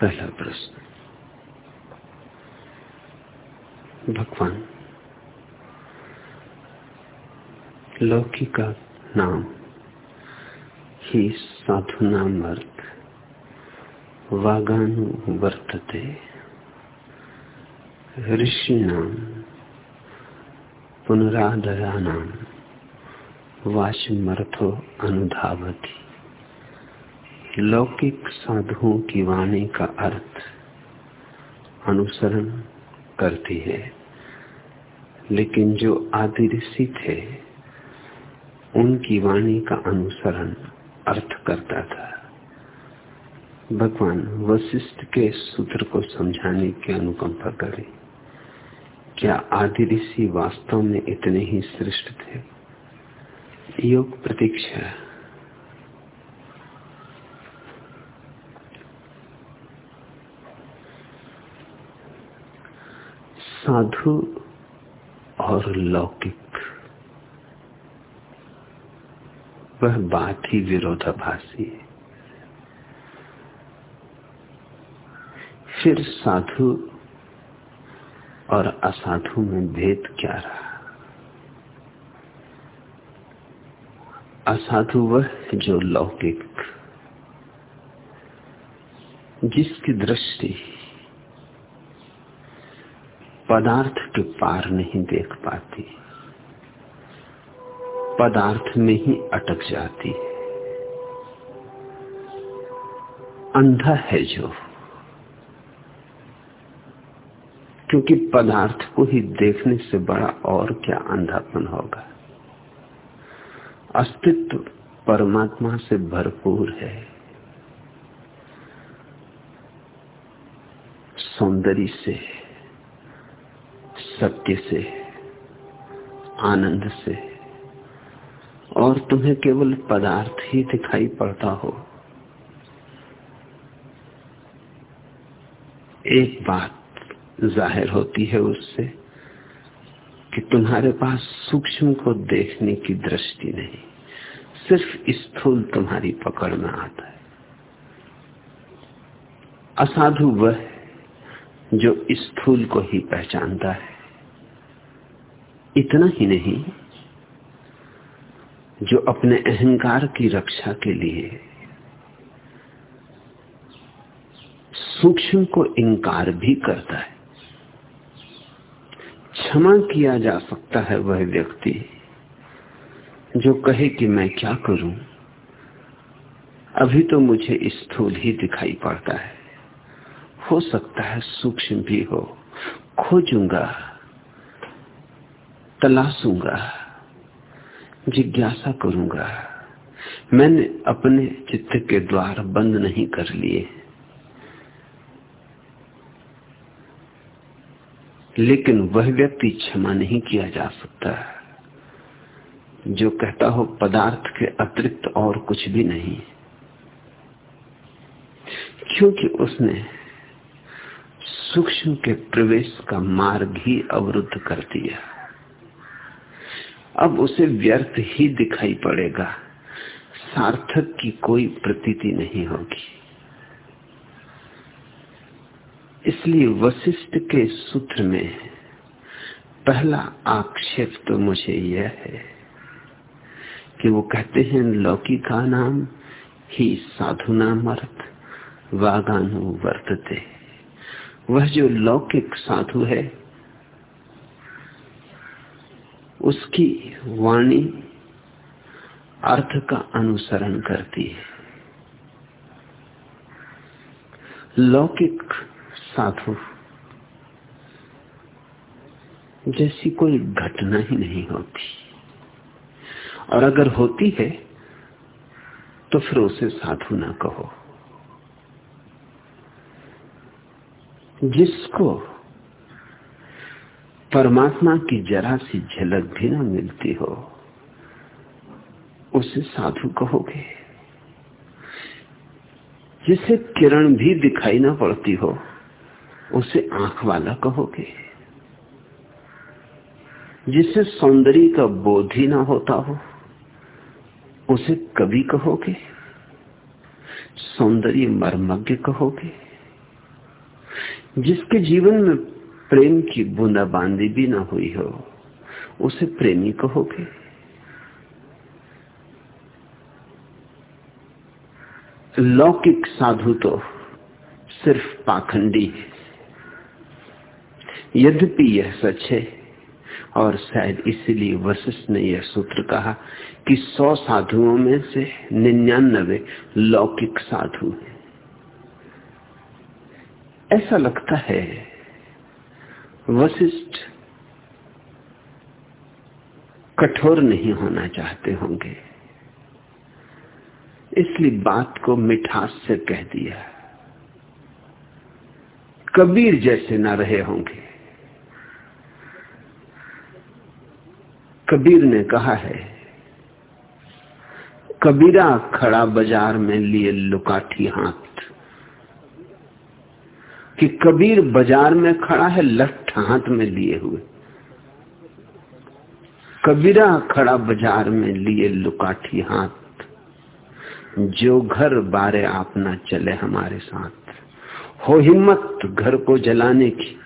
पहला प्रश्न। भगवान लौकी का नाम, ही साधु नाम अर्थ वागानु वर्तते, ऋषि नाम, पुनरादया नाम, वाचमर्थो अनुधावती। लौकिक साधुओं की वाणी का अर्थ अनुसरण करती है। लेकिन जो आदि ऋषि थे, उनकी वाणी का अनुसरण अर्थ करता था। भगवान वशिष्ठ के सूत्र को समझाने की अनुकंपा करें। क्या आदि ऋषि वास्तव में इतने ही श्रेष्ठ थे? योग प्रतीक्षा। साधु और लौकिक। वह बात ही विरोधाभासी है। फिर साधु और असाधु में भेद क्या रहा? असाधु वह जो लौकिक, जिसकी दृष्टि पदार्थ के पार नहीं देख पाती, पदार्थ में ही अटक जाती। है अंधा है जो, क्योंकि पदार्थ को ही देखने से बड़ा और क्या अंधापन होगा? अस्तित्व परमात्मा से भरपूर है। सौंदर्य से सत्य से, आनंद से। और तुम्हें केवल पदार्थ ही दिखाई पड़ता हो। एक बात ज़ाहिर होती है उससे कि तुम्हारे पास सूक्ष्म को देखने की दृष्टि नहीं, सिर्फ़ स्थूल तुम्हारी पकड़ में आता है। असाधु वह जो स्थूल को ही पहचानता है। इतना ही नहीं, जो अपने अहंकार की रक्षा के लिए सूक्ष्म को इंकार भी करता है। क्षमा किया जा सकता है वह व्यक्ति जो कहे कि मैं क्या करूँ। अभी तो मुझे स्थूल ही दिखाई पड़ता है। हो सकता है सूक्ष्म भी हो। खोजूँगा। तलाशूँगा जिज्ञासा करूँगा, मैंने अपने चित्त के द्वार बंद नहीं कर लिए। लेकिन वह व्यक्ति क्षमा नहीं किया जा सकता, जो कहता हो पदार्थ के अतिरिक्त और कुछ भी नहीं। क्योंकि उसने सूक्ष्म के प्रवेश का मार्ग ही अवरुद्ध कर दिया। अब उसे व्यर्थ ही दिखाई पड़ेगा। सार्थक की कोई प्रतीति नहीं होगी। इसलिए वशिष्ठ के सूत्र में पहला आक्षेप तो मुझे यह है कि वो कहते हैं लौकी का नाम ही साधु नाम अर्थ, वागानु वर्तते। वह जो लौकिक साधु है उसकी वाणी अर्थ का अनुसरण करती है। लौकिक साधु जैसी कोई घटना ही नहीं होती। और अगर होती है तो फिर उसे साधु ना कहो। जिसको परमात्मा की जरा सी झलक भी ना मिलती हो, उसे साधु कहोगे। जिसे किरण भी दिखाई ना पड़ती हो, उसे आँख वाला कहोगे। जिसे सौंदर्य का बोध ही ना होता हो, उसे कभी कहोगे। सौंदर्य मर्मज्ञ कहोगे। जिसके जीवन में प्रेम की बूंदाबांदी भी ना हुई हो, उसे प्रेमी कहोगे? लौकिक साधु तो सिर्फ़ पाखंडी है। यद्यपि यह सच है, और शायद इसीलिए वशिष्ठ ने यह सूत्र कहा कि सौ साधुओं में से निन्यानबे लौकिक साधु हैं। ऐसा लगता है वशिष्ठ कठोर नहीं होना चाहते होंगे। इसलिए बात को मिठास से कह दिया। कबीर जैसे ना रहे होंगे। कबीर ने कहा है, कबीरा खड़ा बाज़ार में लिए लुकाठी हाथ। कि कबीर बाज़ार में खड़ा है लठ हाथ में लिए हुए। कबीरा खड़ा बाज़ार में लिए लुकाठी हाथ। जो घर बारे आप ना चले हमारे साथ। हो हिम्मत घर को जलाने की।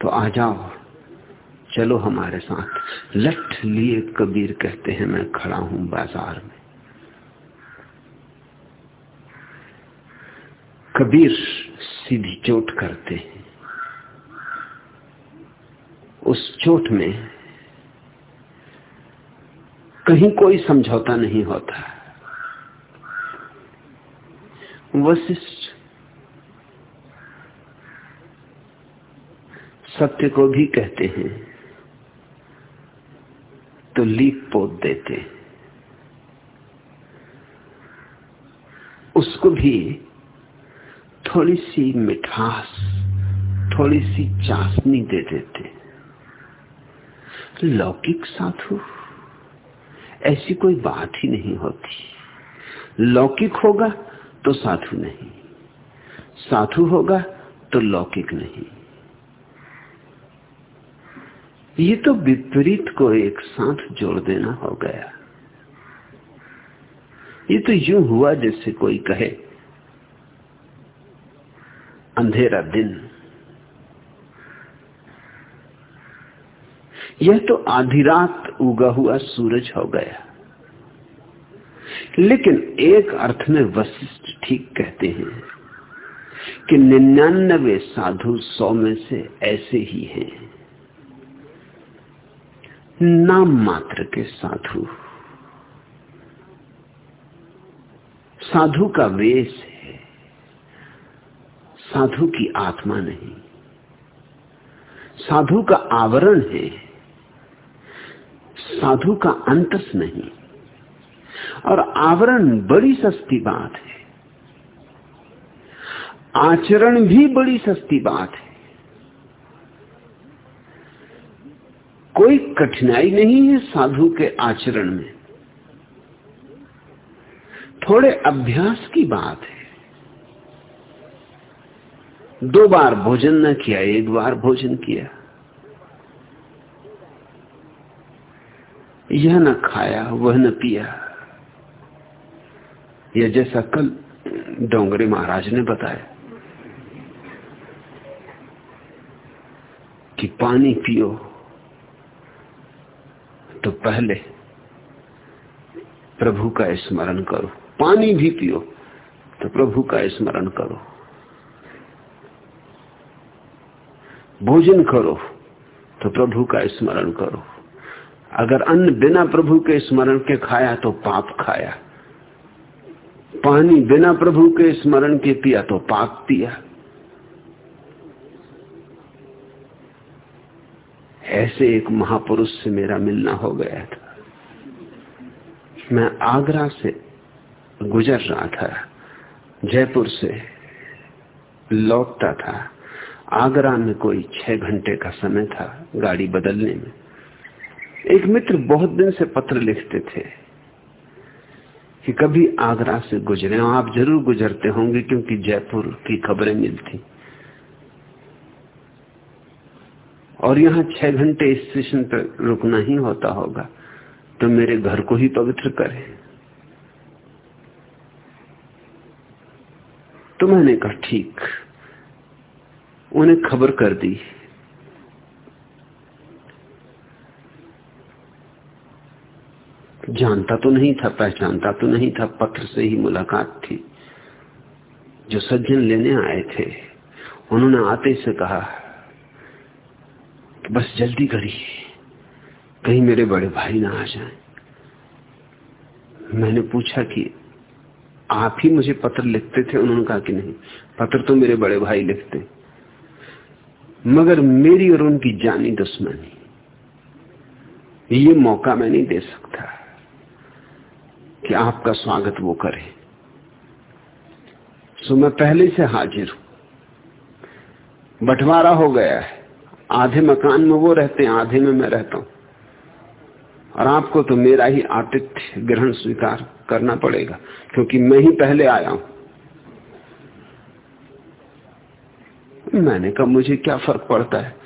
तो आ जाओ, चलो हमारे साथ। लठ लिए कबीर कहते हैं, मैं खड़ा हूँ बाज़ार में। कबीर सीधी चोट करते हैं। उस चोट में कहीं कोई समझौता नहीं होता। वशिष्ठ सत्य को भी कहते हैं तो लीप पोत देते उसको भी थोड़ी सी मिठास, थोड़ी सी चाशनी दे देते लौकिक साधु। ऐसी कोई बात ही नहीं होती। लौकिक होगा तो साधु नहीं। साधु होगा तो लौकिक नहीं। ये तो विपरीत को एक साथ जोड़ देना हो गया। ये तो यूँ हुआ जैसे कोई कहे, अंधेरा दिन यह तो आधी रात उगा हुआ सूरज हो गया। लेकिन एक अर्थ में वशिष्ठ ठीक कहते हैं कि निन्यानबे साधु सौ में से ऐसे ही हैं। नाम मात्र के साधु। साधु का वेश है। साधु की आत्मा नहीं। साधु का आवरण है। साधु का अंतस नहीं। और आवरण बड़ी सस्ती बात है। आचरण भी बड़ी सस्ती बात है। कोई कठिनाई नहीं है साधु के आचरण में। थोड़े अभ्यास की बात है। दो बार भोजन न किया, एक बार भोजन किया। यह न खाया, वह न पिया। यह जैसा कल डोंगरे महाराज ने बताया कि पानी पियो तो पहले प्रभु का स्मरण करो। पानी भी पियो तो प्रभु का स्मरण करो। भोजन करो तो प्रभु का स्मरण करो। अगर अन्न बिना प्रभु के स्मरण के खाया तो पाप खाया। पानी बिना प्रभु के स्मरण के पिया तो पाप पिया। ऐसे एक महापुरुष से मेरा मिलना हो गया था। मैं आगरा से गुजर रहा था, जयपुर से लौटता था। आगरा में कोई छह घंटे का समय था गाड़ी बदलने में। एक मित्र बहुत दिन से पत्र लिखते थे कि कभी आगरा से गुजरे आप ज़रूर गुजरते होंगे क्योंकि जयपुर की खबरें मिलती। और यहाँ छह घंटे स्टेशन पर रुकना ही होता होगा तो मेरे घर को ही पवित्र करे। तो मैंने कहा, ठीक। उन्हें खबर कर दी। जानता तो नहीं था, पहचानता तो नहीं था, पत्र से ही मुलाकात थी। जो सज्जन लेने आए थे, उन्होंने आते से कहा कि बस जल्दी करिए, कहीं मेरे बड़े भाई ना आ जाएँ। मैंने पूछा कि आप ही मुझे पत्र लिखते थे? उन्होंने कहा कि नहीं, पत्र तो मेरे बड़े भाई लिखते। मगर मेरी और उनकी जानी दुश्मनी, ये मौका मैं नहीं दे सकता। कि आपका स्वागत वो करे। सो मैं पहले से हाजिर हूँ। बंटवारा हो गया है। आधे मकान में वो रहते हैं, आधे में मैं रहता हूँ। और आपको तो मेरा ही आतिथ्य ग्रहण स्वीकार करना पड़ेगा, क्योंकि मैं ही पहले आया हूँ। मैंने कहा, मुझे क्या फ़र्क पड़ता है?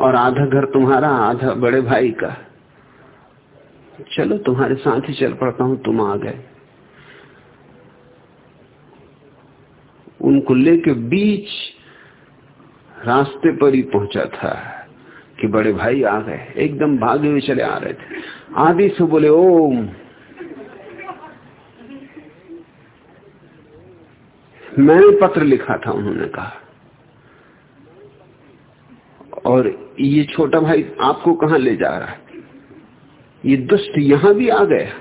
और आधा घर तुम्हारा, आधा बड़े भाई का। चलो, तुम्हारे साथ ही चल पड़ता हूँ, तुम आ गए। उनको लेके बीच रास्ते पर ही पहुँचा था कि बड़े भाई आ गए। एकदम भागे हुए चले आ रहे थे। आदि से बोले, ओम। मैंने पत्र लिखा था, उन्होंने कहा। और ये छोटा भाई आपको कहा ले जा रहा है? ये दुष्ट यहाँ भी आ गया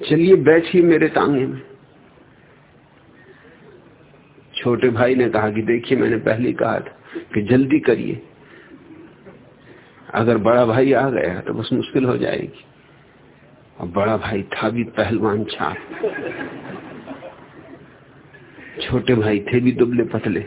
चलिए बैठिए मेरे तांगे में। छोटे भाई ने कहा कि देखिए, मैंने पहले कहा था कि जल्दी करिए। अगर बड़ा भाई आ गया तो बस मुश्किल हो जाएगी। और बड़ा भाई था भी पहलवान छाप। छोटे भाई थे भी दुबले पतले।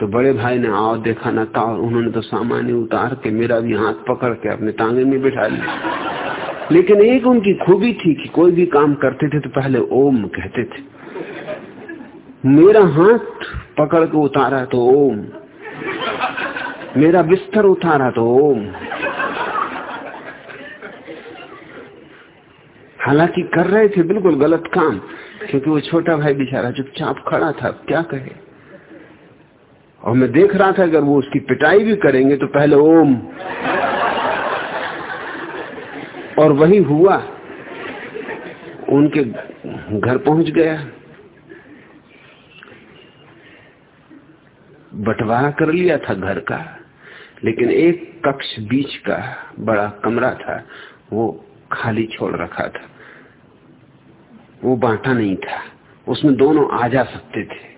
तो बड़े भाई ने आओ, देखा ना था उन्होंने तो सामान्य उतार के मेरा भी हाथ पकड़ के अपने टांगे में बिठा लिया लेकिन एक उनकी खूबी थी कि कोई भी काम करते थे तो पहले ओम कहते थे। मेरा हाथ पकड़ के उतारा तो ओम। मेरा बिस्तर उतारा तो ओम। हालाँकि कर रहे थे बिल्कुल गलत काम, क्योंकि वो छोटा भाई बेचारा चुपचाप खड़ा था क्या कहे? और मैं देख रहा था अगर वो उसकी पिटाई भी करेंगे तो पहले ओम। और वही हुआ। उनके घर पहुँच गया। बंटवारा कर लिया था घर का, लेकिन एक कक्ष बीच का बड़ा कमरा था, वो खाली छोड़ रखा था। वो बांटा नहीं था। उसमें दोनों आ जा सकते थे।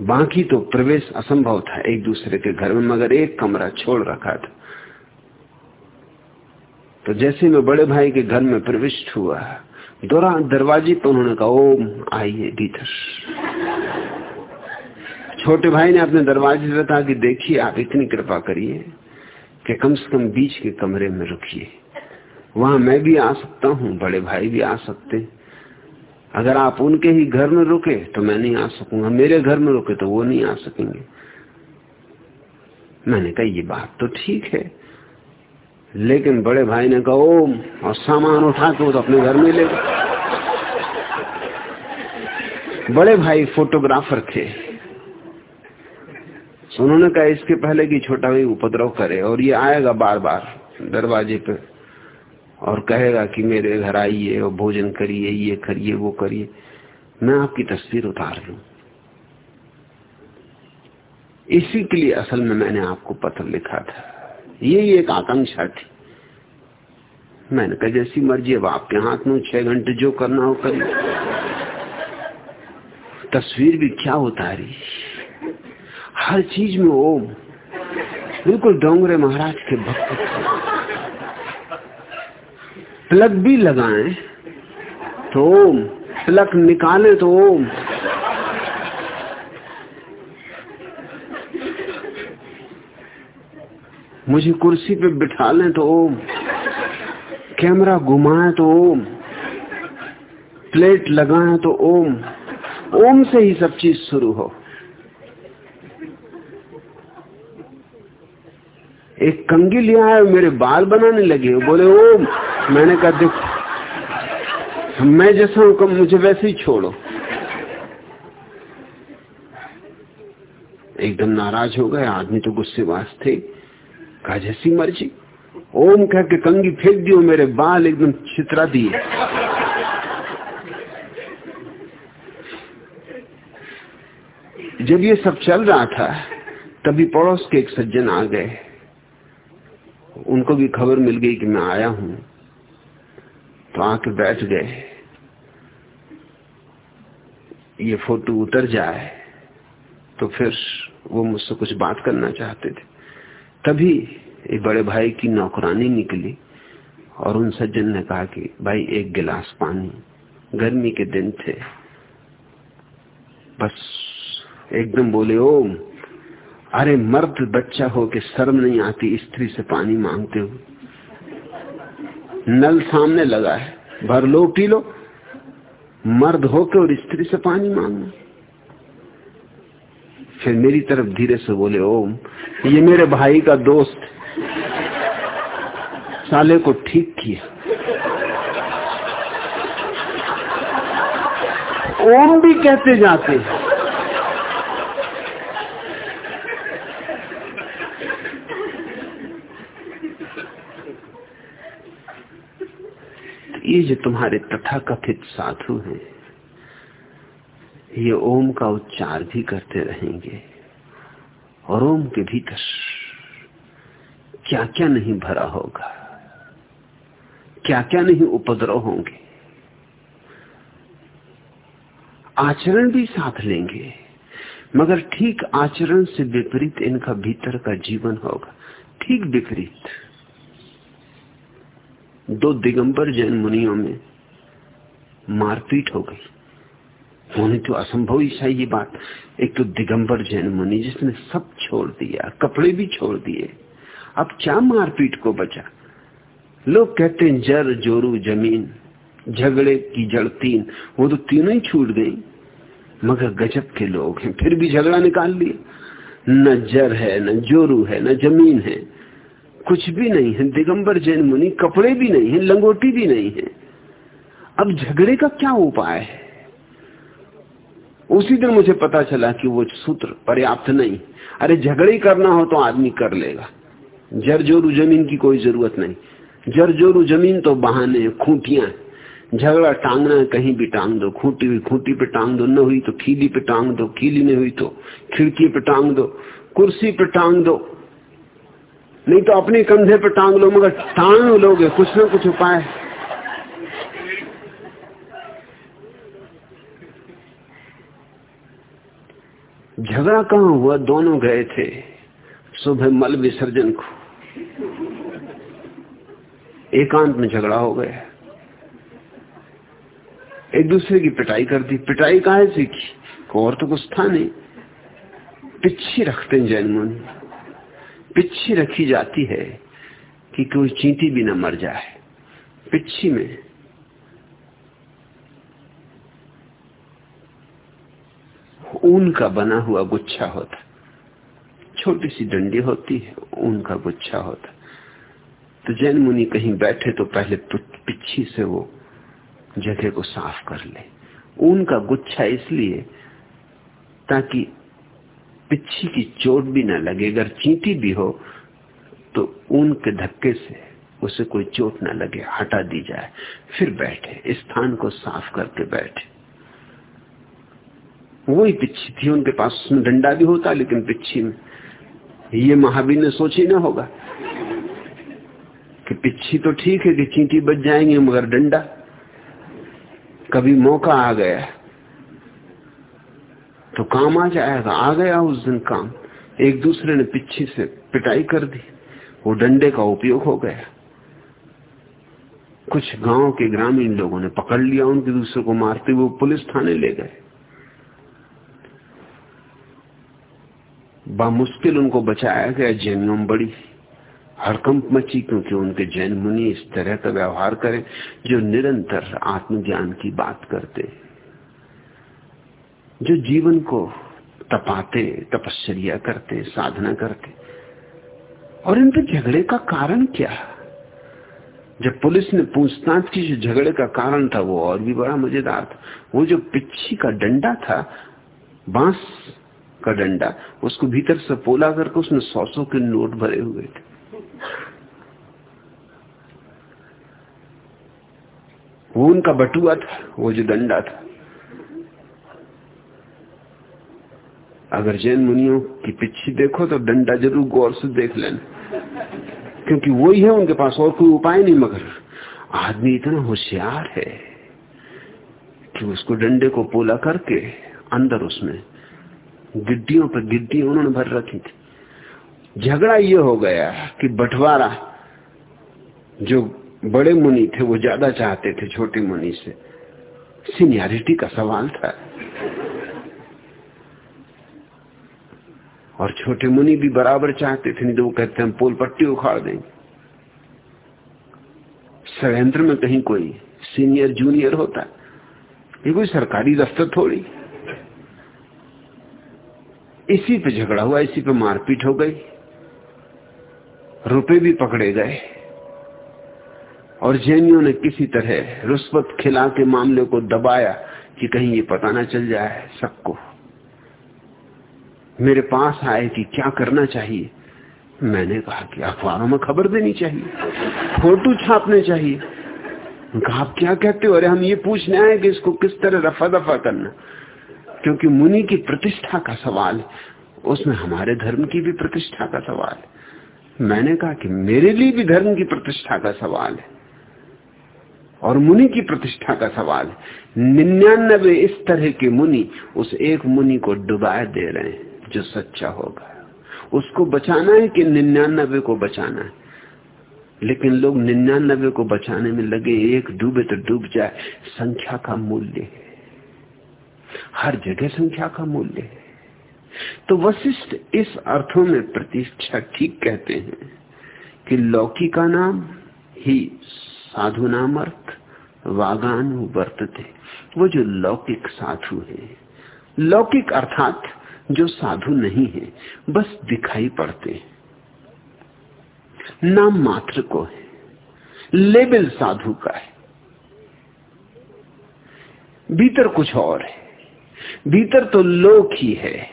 बाकी तो प्रवेश असंभव था एक दूसरे के घर में, मगर एक कमरा छोड़ रखा था। तो जैसे मैं बड़े भाई के घर में प्रविष्ट हुआ दौरा दरवाजे पर उन्होंने कहा, ओम, आइए भीतर छोटे भाई ने अपने दरवाजे से कहा कि देखिए, आप इतनी कृपा करिए कि कम से कम बीच के कमरे में रुकिए। वहाँ मैं भी आ सकता हूँ, बड़े भाई भी आ सकते अगर आप उनके ही घर में रुके तो मैं नहीं आ सकूँगा। मेरे घर में रुके तो वो नहीं आ सकेंगे। मैंने कहा, ये बात तो ठीक है। लेकिन बड़े भाई ने कहा, ओम! और सामान उठा के वो तो अपने घर में ले गए। बड़े भाई फोटोग्राफर थे। उन्होंने कहा, इसके पहले कि छोटा भाई उपद्रव करे, और ये आएगा बार बार दरवाजे पे। और कहेगा कि मेरे घर आइए और भोजन करिए, ये करिए, वो करिए। मैं आपकी तस्वीर उतार लू। इसी के लिए असल में मैंने आपको पत्र लिखा था। यही एक आकांक्षा थी। मैंने कहा, जैसी मर्ज़ी, अब आपके हाथ में छह घंटे जो करना हो करिए। तस्वीर भी क्या उतारी? हर चीज़ में ओम। बिल्कुल डोंगरे महाराज के भक्त प्लग भी लगाएँ तो ओम। प्लग निकाले तो ओम। मुझे कुर्सी पे बिठा लें तो ओम। कैमरा घुमाए तो ओम। प्लेट लगाए तो ओम। ओम से ही सब चीज़ शुरू हो। एक कंगी लिया है मेरे बाल बनाने लगे, बोले, ओम मैंने कहा, देख, मैं जैसा हूँ, कम मुझे वैसे ही छोड़ो। एकदम नाराज़ हो गए, आदमी तो गुस्सेबाज थे। कहा, जैसी मर्ज़ी। ओम कह के कंगी फेंक दियो मेरे बाल, एकदम छितरा दिए। जब ये सब चल रहा था, तभी पड़ोस के एक सज्जन आ गए। उनको भी खबर मिल गई कि मैं आया हूँ। तो आके बैठ गए। ये फ़ोटो उतर जाए तो फिर वो मुझसे कुछ बात करना चाहते थे। तभी एक बड़े भाई की नौकरानी निकली और उन सज्जन ने कहा कि, भाई, एक गिलास पानी। गर्मी के दिन थे। बस एकदम बोले, ओम, अरे मर्द बच्चा हो के शर्म नहीं आती, स्त्री से पानी मांगते हो। नल सामने लगा है। भर लो, पी लो। मर्द होके और स्त्री से पानी मांगना। फिर मेरी तरफ़ धीरे से बोले, ओम, ये मेरे भाई का दोस्त साले को ठीक किया। ओम भी कहते जाते हैं। ये जो तुम्हारे तथाकथित साधु हैं, ये ओम का उच्चार भी करते रहेंगे और ओम के भीतर क्या क्या नहीं भरा होगा क्या क्या नहीं उपद्रव होंगे। आचरण भी साथ लेंगे, मगर ठीक आचरण से विपरीत इनका भीतर का जीवन होगा, ठीक विपरीत। दो दिगंबर जैन मुनियों में मारपीट हो गई। होनी तो असंभव ही ये बात। एक तो दिगंबर जैन मुनि जिसने सब छोड़ दिया, कपड़े भी छोड़ दिए। अब क्या मारपीट को बचा? लोग कहते हैं, जर, जोरू, ज़मीन, झगड़े की जड़ तीन, वो तो तीनों ही छूट गई। मगर गजब के लोग हैं, फिर भी झगड़ा निकाल लिया न जर है, न जोरू है, न ज़मीन है। कुछ भी नहीं है, दिगंबर जैन मुनि, कपड़े भी नहीं है, लंगोटी भी नहीं है। अब झगड़े का क्या उपाय है? उसी दिन मुझे पता चला कि वो सूत्र पर्याप्त नहीं। अरे झगड़े करना हो तो आदमी कर लेगा। जरजोरू ज़मीन की कोई ज़रूरत नहीं। जरजोरू ज़मीन तो बहाने खूंटियाँ झगड़ा टांगना कहीं भी टांग दो। खूंटी हुई खूंटी पे टांग दो, न हुई तो खीली पे टांग दो, खीली नहीं हुई तो खिड़की पे टांग दो, कुर्सी पे टांग दो। नहीं तो अपने कंधे पर टांग लो, मगर टांग लोगे, कुछ ना कुछ उपाय। झगड़ा कहा हुआ? दोनों गए थे। सुबह मल विसर्जन को। एकांत में झगड़ा हो गया। एक दूसरे की पिटाई कर दी। पिटाई कहा सीखी और तो कुछ था नहीं। पिच्छी रखते जैन मुनि। पिच्छी रखी जाती है कि कोई चींटी भी न मर जाए। पिच्छी में। ऊन का बना हुआ गुच्छा होता। छोटी सी डंडी होती है, ऊन का गुच्छा होता। तो जैन मुनि कहीं बैठे तो पहले पिच्छी से वो जगह को साफ़ कर ले। ऊन का गुच्छा इसलिए ताकि पिच्छी की चोट भी ना लगे। अगर चींटी भी हो तो ऊन के धक्के से उसे कोई चोट ना लगे, हटा दी जाए। फिर बैठे स्थान को साफ़ करके बैठे। वही पिच्छी थी, उनके पास उसमें डंडा भी होता, लेकिन पिच्छी में ये महावीर ने सोच ही ना होगा कि पिच्छी तो ठीक है कि चींटी बच जाएँगे, मगर डंडा, कभी मौका आ गया। तो काम आ जाएगा। आ गया उस दिन काम। एक दूसरे ने पीछे से पिटाई कर दी। वो डंडे का उपयोग हो गया। कुछ गाँव के ग्रामीण लोगों ने पकड़ लिया, उनके दूसरे को मारते हुए पुलिस थाने ले गए। बामुश्किल उनको बचाया गया जैनियों बड़ी हड़कंप मची, क्योंकि उनके जैन मुनि इस तरह का व्यवहार करें जो निरंतर आत्मज्ञान की बात करते जो जीवन को तपाते तपश्चर्या करते, साधना करते। और इन पर झगड़े का कारण क्या? जब पुलिस ने पूछताछ की, जो झगड़े का कारण था, वो और भी बड़ा मज़ेदार था। वो जो पिच्छी का डंडा था, बाँस का डंडा, उसको भीतर से पोला करके उसमें सौ सौ के नोट भरे हुए थे। वो उनका बटुआ था, वो जो डंडा था। अगर जैन मुनियों की पिछी देखो तो डंडा ज़रूर गौर से देख लेना। क्योंकि वही है उनके पास और कोई उपाय नहीं, मगर आदमी इतना होशियार है कि उसको डंडे को पोला करके अंदर उसमें गिड्डियों पर गिड्डियाँ उन्होंने भर रखी थी। झगड़ा ये हो गया कि बंटवारा, जो बड़े मुनि थे, वो ज़्यादा चाहते थे छोटे मुनि से। सीनियरिटी का सवाल था। और छोटे मुनि भी बराबर चाहते थे, नहीं तो वो कहते हम पोल पट्टी उखाड़ देंगे। संयंत्र में कहीं कोई सीनियर, जूनियर होता ये कोई सरकारी दफ्तर थोड़ी। इसी पे झगड़ा हुआ, इसी पे मारपीट हो गई, रुपए भी पकड़े गए, और जैनियों ने किसी तरह रुस्वत खिला के मामले को दबाया कि कहीं ये पता ना चल जाए सबको। मेरे पास आए कि क्या करना चाहिए? मैंने कहा कि अखबारों में खबर देनी चाहिए, फ़ोटो छापने चाहिए। कहा, आप क्या कहते हो? अरे, हम ये पूछने आए कि इसको किस तरह रफा दफ़ा करना क्योंकि मुनि की प्रतिष्ठा का सवाल, उसमें हमारे धर्म की भी प्रतिष्ठा का सवाल है। मैंने कहा कि मेरे लिए भी धर्म की प्रतिष्ठा का सवाल है और मुनि की प्रतिष्ठा का सवाल है। निन्यानबे इस तरह के मुनि उस एक मुनि को डुबाए दे रहे हैं। जो सच्चा होगा। उसको बचाना है कि निन्यानबे को बचाना है? लेकिन लोग निन्यानबे को बचाने में लगे, एक डूबे तो डूब जाए, संख्या का मूल्य है। हर जगह संख्या का मूल्य है। तो वशिष्ठ इस अर्थों में प्रतीक्षा ठीक कहते हैं कि लौकी का नाम ही साधु नाम अर्थ वागान वर्तते। वो जो लौकिक साधु है। लौकिक अर्थात जो साधु नहीं है, बस दिखाई पड़ते हैं। नाम मात्र को है। लेबल साधु का है। भीतर कुछ और है। भीतर तो लोक ही है।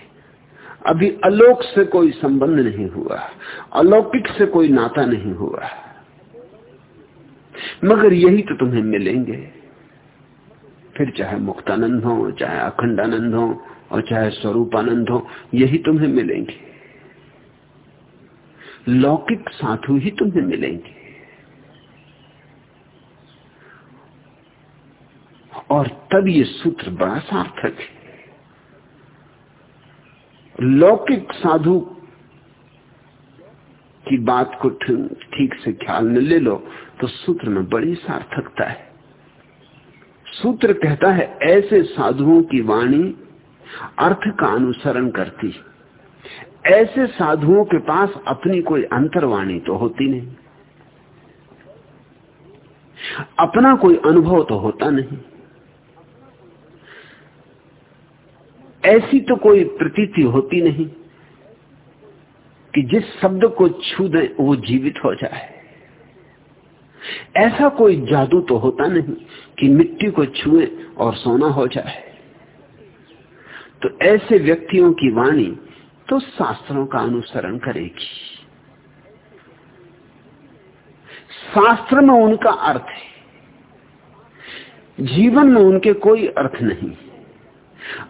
अभी अलोक से कोई संबंध नहीं हुआ। अलौकिक से कोई नाता नहीं हुआ। मगर यही तो तुम्हें मिलेंगे। फिर चाहे मुक्तानंद हो, चाहे अखंडानंद हो और चाहे स्वरूपानंद हो, यही तुम्हें मिलेंगे। लौकिक साधु ही तुम्हें मिलेंगे। और तब ये सूत्र बड़ा सार्थक है। लौकिक साधु की बात को ठीक से ख्याल में ले लो तो सूत्र में बड़ी सार्थकता है। सूत्र कहता है, ऐसे साधुओं की वाणी अर्थ का अनुसरण करती ऐसे साधुओं के पास अपनी कोई अंतर्वाणी तो होती नहीं। अपना कोई अनुभव तो होता नहीं। ऐसी तो कोई प्रतीति होती नहीं कि जिस शब्द को छू दे वो जीवित हो जाए। ऐसा कोई जादू तो होता नहीं कि मिट्टी को छुए और सोना हो जाए। तो ऐसे व्यक्तियों की वाणी तो शास्त्रों का अनुसरण करेगी। शास्त्र में उनका अर्थ है। जीवन में उनके कोई अर्थ नहीं।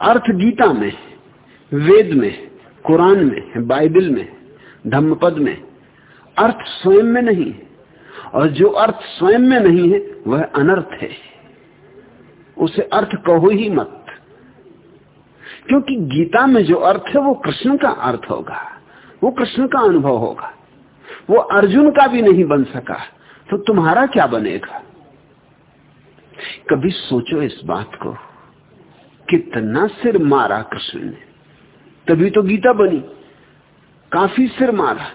अर्थ गीता में, वेद में, कुरान में, बाइबल में, धम्मपद में अर्थ स्वयं में नहीं और जो अर्थ स्वयं में नहीं है, वह अनर्थ है। उसे अर्थ कहो ही मत। क्योंकि गीता में जो अर्थ है वो कृष्ण का अर्थ होगा। वो कृष्ण का अनुभव होगा। वो अर्जुन का भी नहीं बन सका तो तुम्हारा क्या बनेगा? कभी सोचो इस बात को, कितना सिर मारा कृष्ण ने। तभी तो गीता बनी। काफ़ी सिर मारा।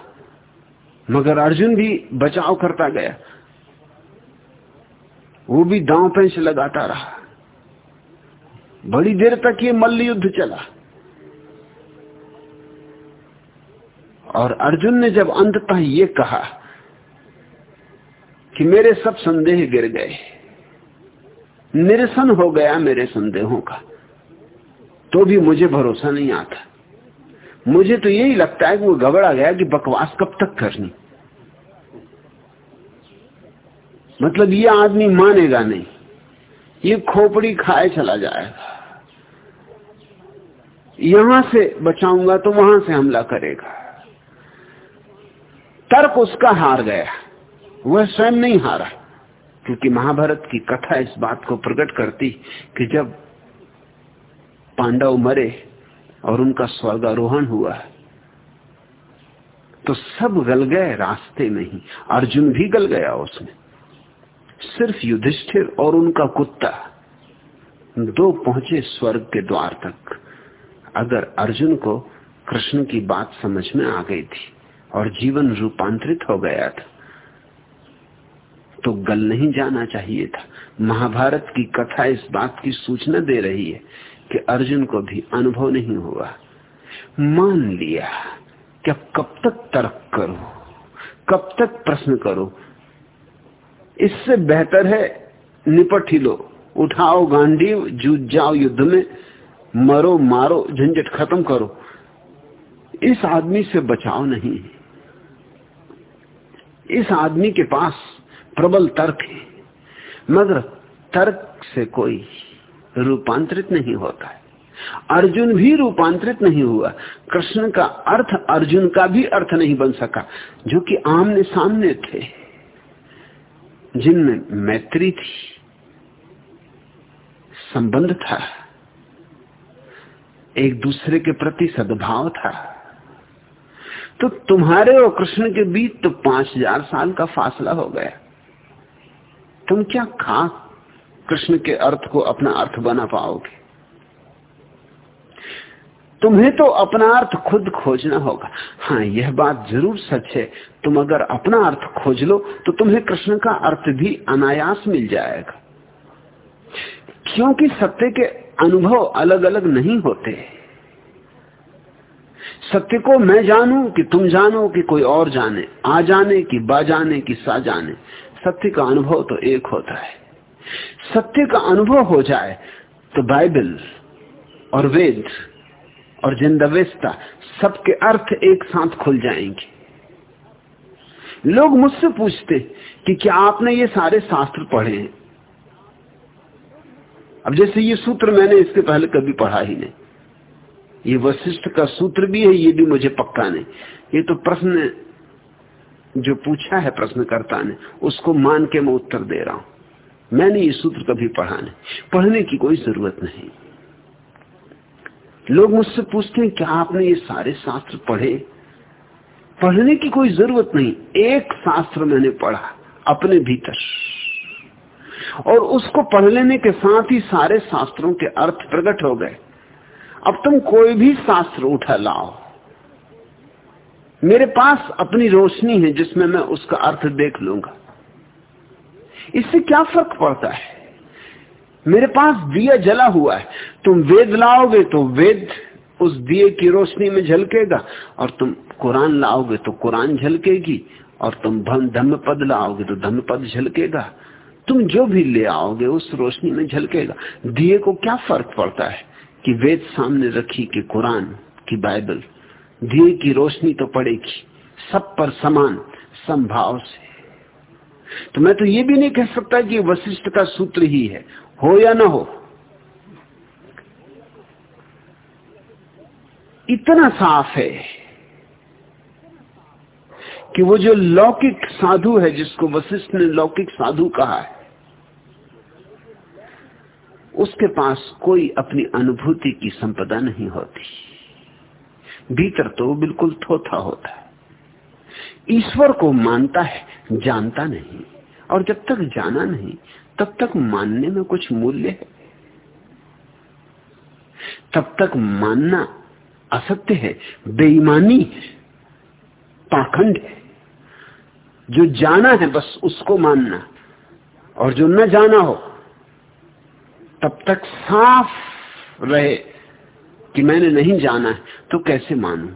मगर अर्जुन भी बचाव करता गया। वो भी दांव पेंच लगाता रहा। बड़ी देर तक ये मल्ल युद्ध चला। और अर्जुन ने जब अंततः ये कहा कि मेरे सब संदेह गिर गए, निरसन हो गया मेरे संदेहों का तो भी मुझे भरोसा नहीं आता। मुझे तो यही लगता है कि वो गबड़ा गया कि बकवास कब तक करनी। मतलब ये आदमी मानेगा नहीं। ये खोपड़ी खाए चला जाएगा। यहाँ से बचाऊँगा तो वहाँ से हमला करेगा। तर्क उसका हार गया। वह स्वयं नहीं हारा। क्योंकि महाभारत की कथा इस बात को प्रकट करती कि जब पांडव मरे और उनका स्वर्गारोहण हुआ तो सब गल गए रास्ते में ही। अर्जुन भी गल गया उसमें। सिर्फ़ युधिष्ठिर और उनका कुत्ता दो पहुँचे स्वर्ग के द्वार तक। अगर अर्जुन को कृष्ण की बात समझ में आ गई थी और जीवन रूपांतरित हो गया था तो गल नहीं जाना चाहिए था। महाभारत की कथा इस बात की सूचना दे रही है कि अर्जुन को भी अनुभव नहीं हुआ। मान लिया क्या कब तक तर्क करो, कब तक प्रश्न करो इससे बेहतर है निपट ही लो। उठाओ गांडी जूझ जाओ युद्ध में, मरो मारो, झंझट खत्म करो। इस आदमी से बचाव नहीं है। इस आदमी के पास प्रबल तर्क है, मगर तर्क से कोई रूपांतरित नहीं होता है। अर्जुन भी रूपांतरित नहीं हुआ। कृष्ण का अर्थ अर्जुन का भी अर्थ नहीं बन सका, जो कि आमने सामने थे। जिनमें मैत्री थी, संबंध था, एक दूसरे के प्रति सद्भाव था तो तुम्हारे और कृष्ण के बीच तो पाँच हज़ार साल का फासला हो गया। तुम क्या खा कृष्ण के अर्थ को अपना अर्थ बना पाओगे? तुम्हें तो अपना अर्थ खुद खोजना होगा। हाँ यह बात ज़रूर सच है। तुम अगर अपना अर्थ खोज लो तो तुम्हें कृष्ण का अर्थ भी अनायास मिल जाएगा। क्योंकि सत्य के अनुभव अलग अलग नहीं होते। सत्य को मैं जानू कि तुम जानो कि कोई और जाने, आ जाने कि बा जाने कि सा जाने। सत्य का अनुभव तो एक होता है। सत्य का अनुभव हो जाए तो बाइबल और वेद और जिंदवेस्ता सबके अर्थ एक साथ खुल जाएँगे। लोग मुझसे पूछते कि क्या आपने ये सारे शास्त्र पढ़े हैं? अब जैसे ये सूत्र मैंने इसके पहले कभी पढ़ा ही नहीं। ये वशिष्ठ का सूत्र भी है, ये भी मुझे पक्का नहीं। ये तो प्रश्न जो पूछा है प्रश्नकर्ता ने, उसको मान के मैं उत्तर दे रहा हूँ। मैंने ये सूत्र कभी पढ़ा नहीं। पढ़ने की कोई ज़रूरत नहीं। लोग मुझसे पूछते हैं क्या आपने ये सारे शास्त्र पढ़े? पढ़ने की कोई ज़रूरत नहीं। एक शास्त्र मैंने पढ़ा, अपने भीतर। और उसको पढ़ लेने के साथ ही सारे शास्त्रों के अर्थ प्रकट हो गए। अब तुम कोई भी शास्त्र उठा लाओ। मेरे पास अपनी रोशनी है जिसमें मैं उसका अर्थ देख लूँगा। इससे क्या फ़र्क पड़ता है? मेरे पास दिया जला हुआ है। तुम वेद लाओगे तो वेद उस दिए की रोशनी में झलकेगा और तुम कुरान लाओगे तो कुरान झलकेगी और तुम धम्म पद लाओगे तो धम्म पद झलकेगा। तुम जो भी ले आओगे उस रोशनी में झलकेगा। दिए को क्या फ़र्क पड़ता है कि वेद सामने रखी कि कुरान की बाइबल? दिए की रोशनी तो पड़ेगी, सब पर समान, संभाव से। तो मैं तो ये भी नहीं कह सकता कि वशिष्ठ का सूत्र ही है। हो या ना हो? इतना साफ़ है कि वो जो लौकिक साधु है, जिसको वशिष्ठ ने लौकिक साधु कहा है, उसके पास कोई अपनी अनुभूति की संपदा नहीं होती। भीतर तो बिल्कुल थोथा होता है। ईश्वर को मानता है, जानता नहीं, और जब तक जाना नहीं तब तक मानने में कुछ मूल्य है? तब तक मानना असत्य है, बेईमानी पाखंड है। जो जाना है बस उसको मानना, और जो न जाना हो, तब तक साफ़ रहे कि मैंने नहीं जाना है तो कैसे मानू?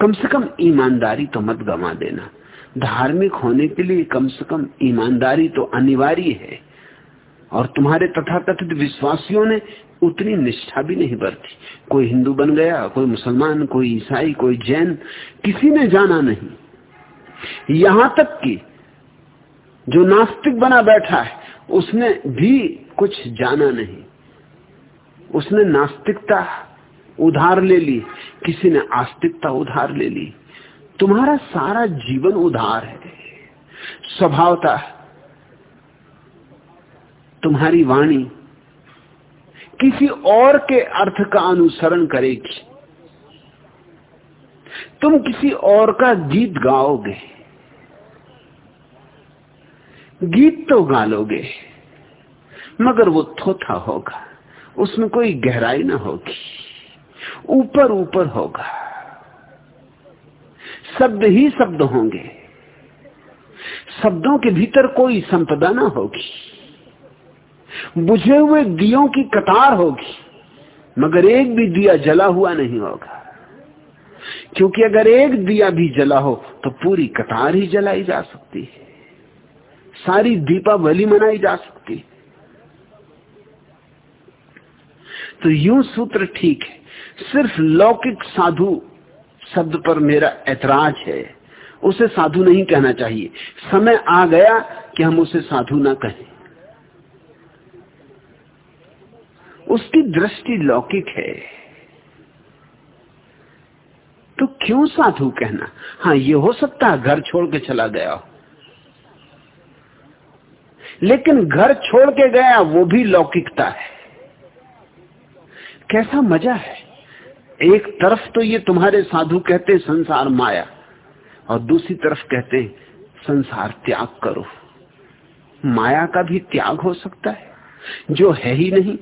कम से कम ईमानदारी तो मत गवा देना। धार्मिक होने के लिए कम से कम ईमानदारी तो अनिवार्य है। और तुम्हारे तथाकथित विश्वासियों ने उतनी निष्ठा भी नहीं बरती। कोई हिंदू बन गया, कोई मुसलमान, कोई ईसाई, कोई जैन, किसी ने जाना नहीं। यहाँ तक कि जो नास्तिक बना बैठा है, उसने भी कुछ जाना नहीं। उसने नास्तिकता उधार ले ली, किसी ने आस्तिकता उधार ले ली। तुम्हारा सारा जीवन उधार है। स्वभावता तुम्हारी वाणी किसी और के अर्थ का अनुसरण करेगी। तुम किसी और का गीत गाओगे। गीत तो गा लोगे, मगर वो थोथा होगा, उसमें कोई गहराई ना होगी ऊपर ऊपर होगा। शब्द ही शब्द होंगे। शब्दों के भीतर कोई संपदा ना होगी। बुझे हुए दियों की कतार होगी, मगर एक भी दिया जला हुआ नहीं होगा। क्योंकि अगर एक दिया भी जला हो तो पूरी कतार ही जलाई जा सकती है। सारी दीपावली मनाई जा सकती है। तो यूँ सूत्र ठीक है। सिर्फ़ लौकिक साधु शब्द पर मेरा ऐतराज है, उसे साधु नहीं कहना चाहिए। समय आ गया कि हम उसे साधु ना कहें। उसकी दृष्टि लौकिक है। तो क्यों साधु कहना? हाँ ये हो सकता है घर छोड़ के चला गया हो। लेकिन घर छोड़ के गया, वो भी लौकिकता है। कैसा मज़ा है? एक तरफ़ तो ये तुम्हारे साधु कहते संसार माया, और दूसरी तरफ़ कहते संसार त्याग करो। माया का भी त्याग हो सकता है, जो है ही नहीं,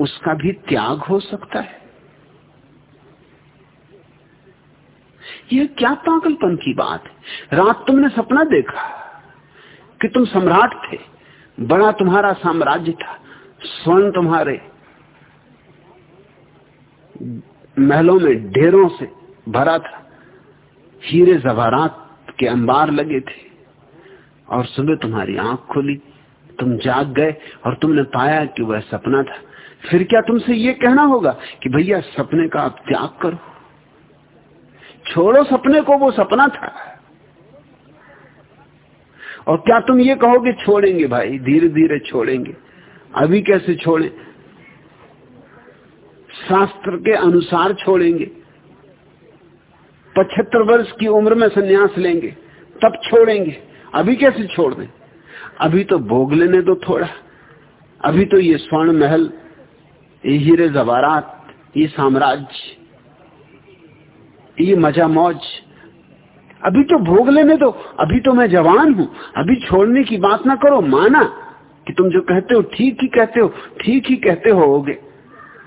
उसका भी त्याग हो सकता है। यह क्या पागलपन की बात है? रात तुमने सपना देखा कि तुम सम्राट थे, बड़ा तुम्हारा साम्राज्य था, स्वर्ण तुम्हारे। महलों में ढेरों से भरा था। हीरे जवारात के अंबार लगे थे और सुबह तुम्हारी आँख खुली। तुम जाग गए और तुमने पाया कि वह सपना था। फिर क्या तुमसे ये कहना होगा कि भैया सपने का आप त्याग करो? छोड़ो सपने को, वो सपना था। और क्या तुम ये कहोगे, छोड़ेंगे भाई धीरे धीरे छोड़ेंगे। अभी कैसे छोड़ें? शास्त्र के अनुसार छोड़ेंगे। पचहत्तर वर्ष की उम्र में संन्यास लेंगे, तब छोड़ेंगे। अभी कैसे छोड़ दें? अभी तो भोग लेने दो थोड़ा। अभी तो ये स्वर्ण महल, ये हीरे जवारात ये साम्राज्य, ये मज़ा मौज अभी तो भोग लेने दो। अभी तो मैं जवान हूँ। अभी छोड़ने की बात ना करो। माना कि तुम जो कहते हो, ठीक ही कहते हो, ठीक ही कहते होगे।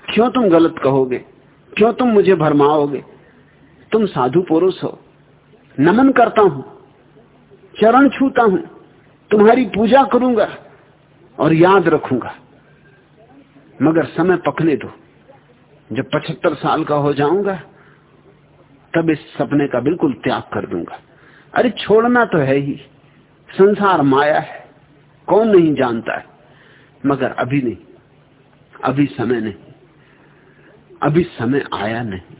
क्यों तुम गलत कहोगे? क्यों तुम मुझे भरमाओगे? तुम साधु पुरुष हो। नमन करता हूँ। चरण छूता हूँ। तुम्हारी पूजा करूँगा और याद रखूँगा। मगर समय पकने दो। जब पचहत्तर साल का हो जाऊँगा, तब इस सपने का बिल्कुल त्याग कर दूँगा। अरे छोड़ना तो है ही। संसार माया है। कौन नहीं जानता है। मगर अभी नहीं। अभी समय नहीं। अभी समय आया नहीं।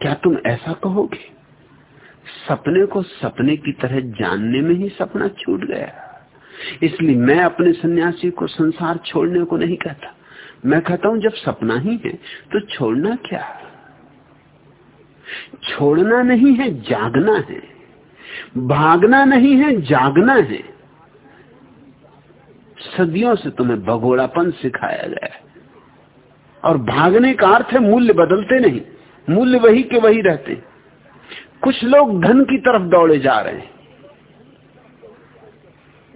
क्या तुम ऐसा कहोगे? सपने को सपने की तरह जानने में ही सपना छूट गया। इसलिए मैं अपने सन्यासी को संसार छोड़ने को नहीं कहता। मैं कहता हूँ, जब सपना ही है तो छोड़ना क्या? छोड़ना नहीं है, जागना है। भागना नहीं है, जागना है। सदियों से तुम्हें भगोड़ापन सिखाया गया है। और भागने का अर्थ है मूल्य बदलते नहीं, मूल्य वही के वही रहते। कुछ लोग धन की तरफ़ दौड़े जा रहे हैं।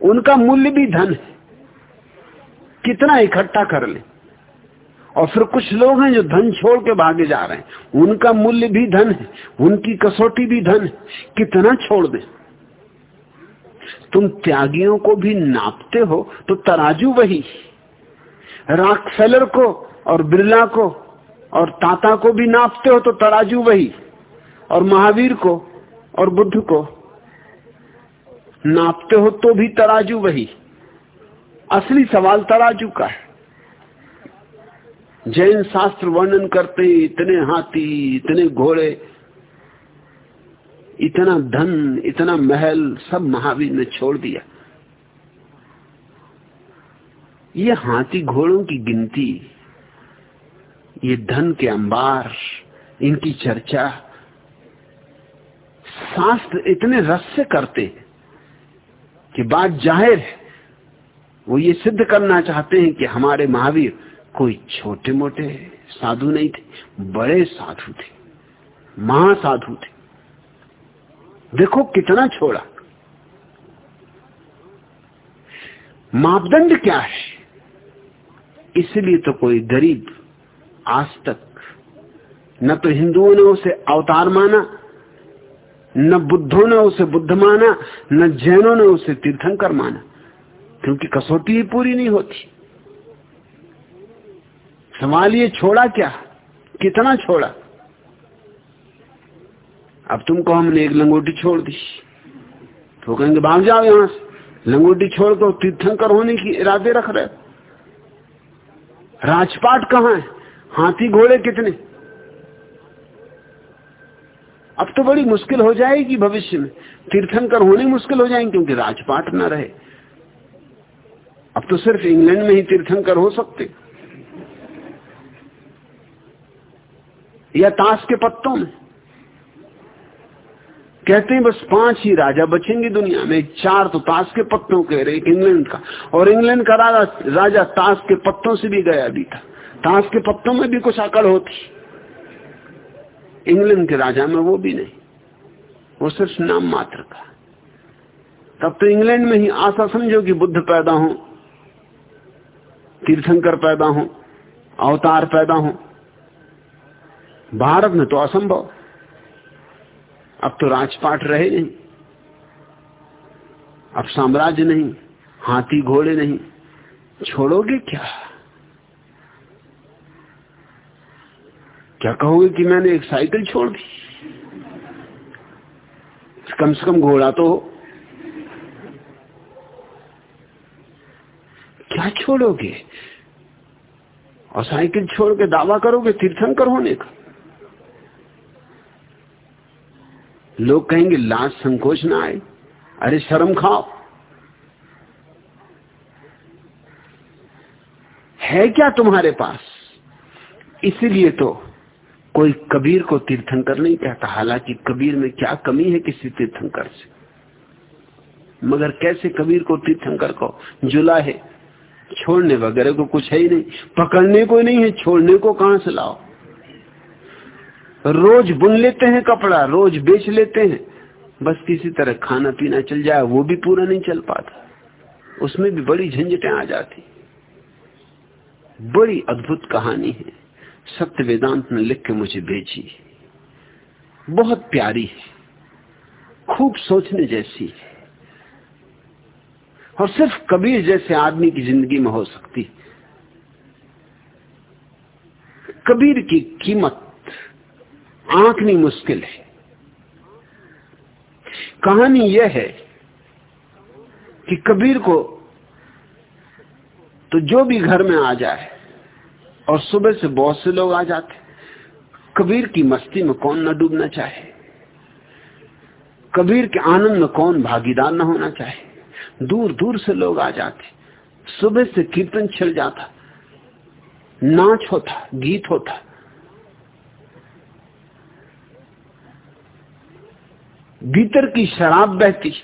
उनका मूल्य भी धन है। कितना इकट्ठा कर ले। और फिर कुछ लोग हैं जो धन छोड़ के भागे जा रहे हैं। उनका मूल्य भी धन है, उनकी कसौटी भी धन है। कितना छोड़ दे। तुम त्यागियों को भी नापते हो तो तराजू वही। राकफेलर को और बिरला को और ताता को भी नापते हो तो तराजू वही, और महावीर को और बुद्ध को नापते हो तो भी तराजू वही। असली सवाल तराजू का है। जैन शास्त्र वर्णन करते इतने हाथी, इतने घोड़े, इतना धन, इतना महल, सब महावीर ने छोड़ दिया। ये हाथी घोड़ों की गिनती ये धन के अंबार, इनकी चर्चा। शास्त्र इतने रस से करते कि बात ज़ाहिर है। वो ये सिद्ध करना चाहते हैं कि हमारे महावीर कोई छोटे मोटे साधु नहीं थे, बड़े साधु थे, महासाधु थे। देखो कितना छोड़ा। मापदंड क्या है? इसलिए तो कोई गरीब आज तक। न तो हिंदुओं ने उसे अवतार माना, न बुद्धों ने उसे बुद्ध माना, न जैनों ने उसे तीर्थंकर माना, क्योंकि कसौटी ही पूरी नहीं होती। सवाल ये छोड़ा क्या? कितना छोड़ा? अब तुमको हमने एक लंगोटी छोड़ दी। तो कहेंगे, भाग जाओ यहाँ से। लंगोटी छोड़ तो तीर्थंकर होने की इरादे रख रहे राजपाट कहाँ है? हाथी घोड़े कितने? अब तो बड़ी मुश्किल हो जाएगी भविष्य में। तीर्थंकर होने मुश्किल हो जाएँगे क्योंकि राजपाट न रहे। अब तो सिर्फ़ इंग्लैंड में ही तीर्थंकर हो सकते। या ताश के पत्तों में। कहते हैं, बस पाँच ही राजा बचेंगे दुनिया में। चार तो ताश के पत्तों के रहे इंग्लैंड का। और इंग्लैंड का राजा राजा ताश के पत्तों से भी गया भी था। ताश के पत्तों में भी कुछ अकड़ होती। इंग्लैंड के राजा में वो भी नहीं। वो सिर्फ़ नाम मात्र का। तब तो इंग्लैंड में ही आशा समझो कि बुद्ध पैदा हो, तीर्थंकर पैदा हो, अवतार पैदा हो। भारत में तो असंभव। अब तो राजपाट रहे नहीं। अब साम्राज्य नहीं। हाथी घोड़े नहीं। छोड़ोगे क्या? क्या कहोगे कि मैंने एक साइकिल छोड़ दी? कम से कम घोड़ा तो क्या छोड़ोगे? और साइकिल छोड़ के दावा करोगे तीर्थंकर होने का? लोग कहेंगे, लाश संकोच ना आए। अरे, शर्म खाओ। है क्या तुम्हारे पास? इसीलिए तो कोई कबीर को तीर्थंकर नहीं कहता, हालाँकि कबीर में क्या कमी है किसी तीर्थंकर से? मगर कैसे कबीर को तीर्थंकर को जुला है? छोड़ने वगैरह को कुछ है ही नहीं। पकड़ने को नहीं है, छोड़ने को कहाँ से लाओ? रोज बुन लेते हैं कपड़ा, रोज बेच लेते हैं। बस किसी तरह खाना पीना चल जाए, वो भी पूरा नहीं चल पाता। उसमें भी बड़ी झंझटें आ जाती। बड़ी अद्भुत कहानी है। सत्य वेदांत ने लिख के मुझे भेजी। बहुत प्यारी है। खूब सोचने जैसी है। और सिर्फ़ कबीर जैसे आदमी की ज़िंदगी में हो सकती कबीर की कीमत आंकनी मुश्किल है। कहानी यह है कि कबीर को तो जो भी घर में आ जाए और सुबह से बहुत से लोग आ जाते कबीर की मस्ती में कौन न डूबना चाहे। कबीर के आनंद में कौन भागीदार न होना चाहे। दूर दूर से लोग आ जाते सुबह से कीर्तन छिड़ जाता। नाच होता, गीत होता। भीतर की शराब बहती।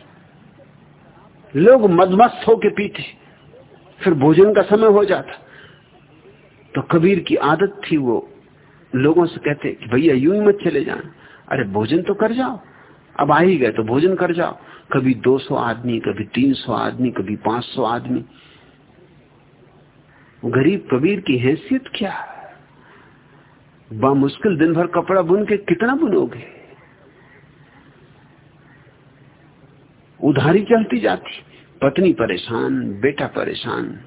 लोग मदमस्त होके पीते। फिर भोजन का समय हो जाता। तो कबीर की आदत थी वो। लोगों से कहते कि भैया यूँ ही मत चले जाना। अरे भोजन तो कर जाओ। अब आ ही गए तो भोजन कर जाओ। कभी 200 आदमी, कभी 300 आदमी, कभी 500 आदमी। गरीब कबीर की हैसियत क्या? बा मुश्किल दिन भर कपड़ा बुन के कितना बुनोगे? उधारी चलती जाती। पत्नी परेशान, बेटा परेशान।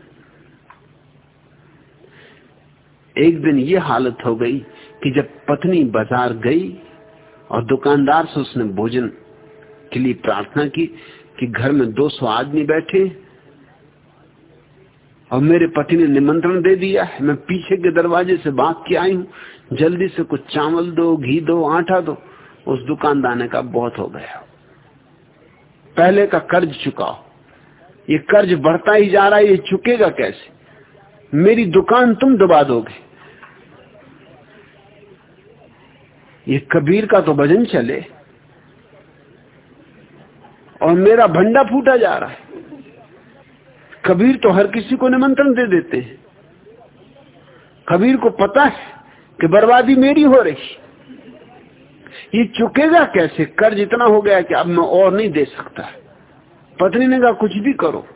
एक दिन ये हालत हो गई कि जब पत्नी बाज़ार गई और दुकानदार से उसने भोजन के लिए प्रार्थना की कि घर में 200 आदमी बैठे और मेरे पति ने निमंत्रण दे दिया है। मैं पीछे के दरवाजे से भाग के आई हूँ। जल्दी से कुछ चावल दो, घी दो, आटा दो। उस दुकानदार ने का बहुत हो गया। पहले का कर्ज चुकाओ। ये कर्ज बढ़ता ही जा रहा है, ये चुकेगा कैसे? मेरी दुकान तुम दबा दोगे। ये कबीर का तो भजन चले। और मेरा भंडा फूटा जा रहा है। कबीर तो हर किसी को निमंत्रण दे देते हैं। कबीर को पता है कि बर्बादी मेरी हो रही ये चुकेगा कैसे? कर्ज इतना हो गया कि अब मैं और नहीं दे सकता। पत्नी ने कहा, कुछ भी करो।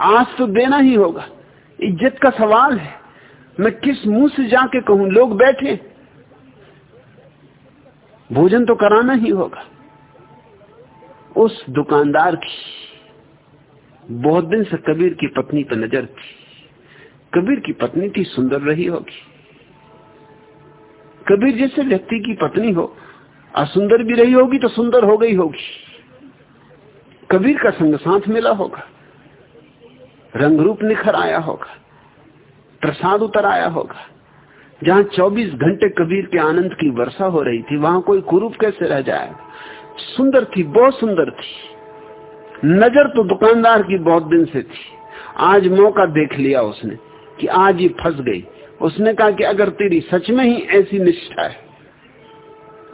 आज तो देना ही होगा। इज़्ज़त का सवाल है। मैं किस मुँह से जाके कहूँ, लोग बैठे। भोजन तो कराना ही होगा। उस दुकानदार की, बहुत दिन से कबीर की पत्नी पर नज़र थी। कबीर की पत्नी थी, सुंदर रही होगी। कबीर जैसे व्यक्ति की पत्नी हो, असुंदर भी रही होगी तो सुंदर हो गई होगी। कबीर का संग साथ मिला होगा। रंग रूप निखर आया होगा, प्रसाद उतर आया होगा। जहाँ 24 घंटे कबीर के आनंद की वर्षा हो रही थी, वहाँ कोई कुरूप कैसे रह जाएगा? सुंदर थी, बहुत सुंदर थी। नज़र तो दुकानदार की बहुत दिन से थी। आज मौका देख लिया उसने कि आज ये फंस गई। उसने कहा कि अगर तेरी सच में ही ऐसी निष्ठा है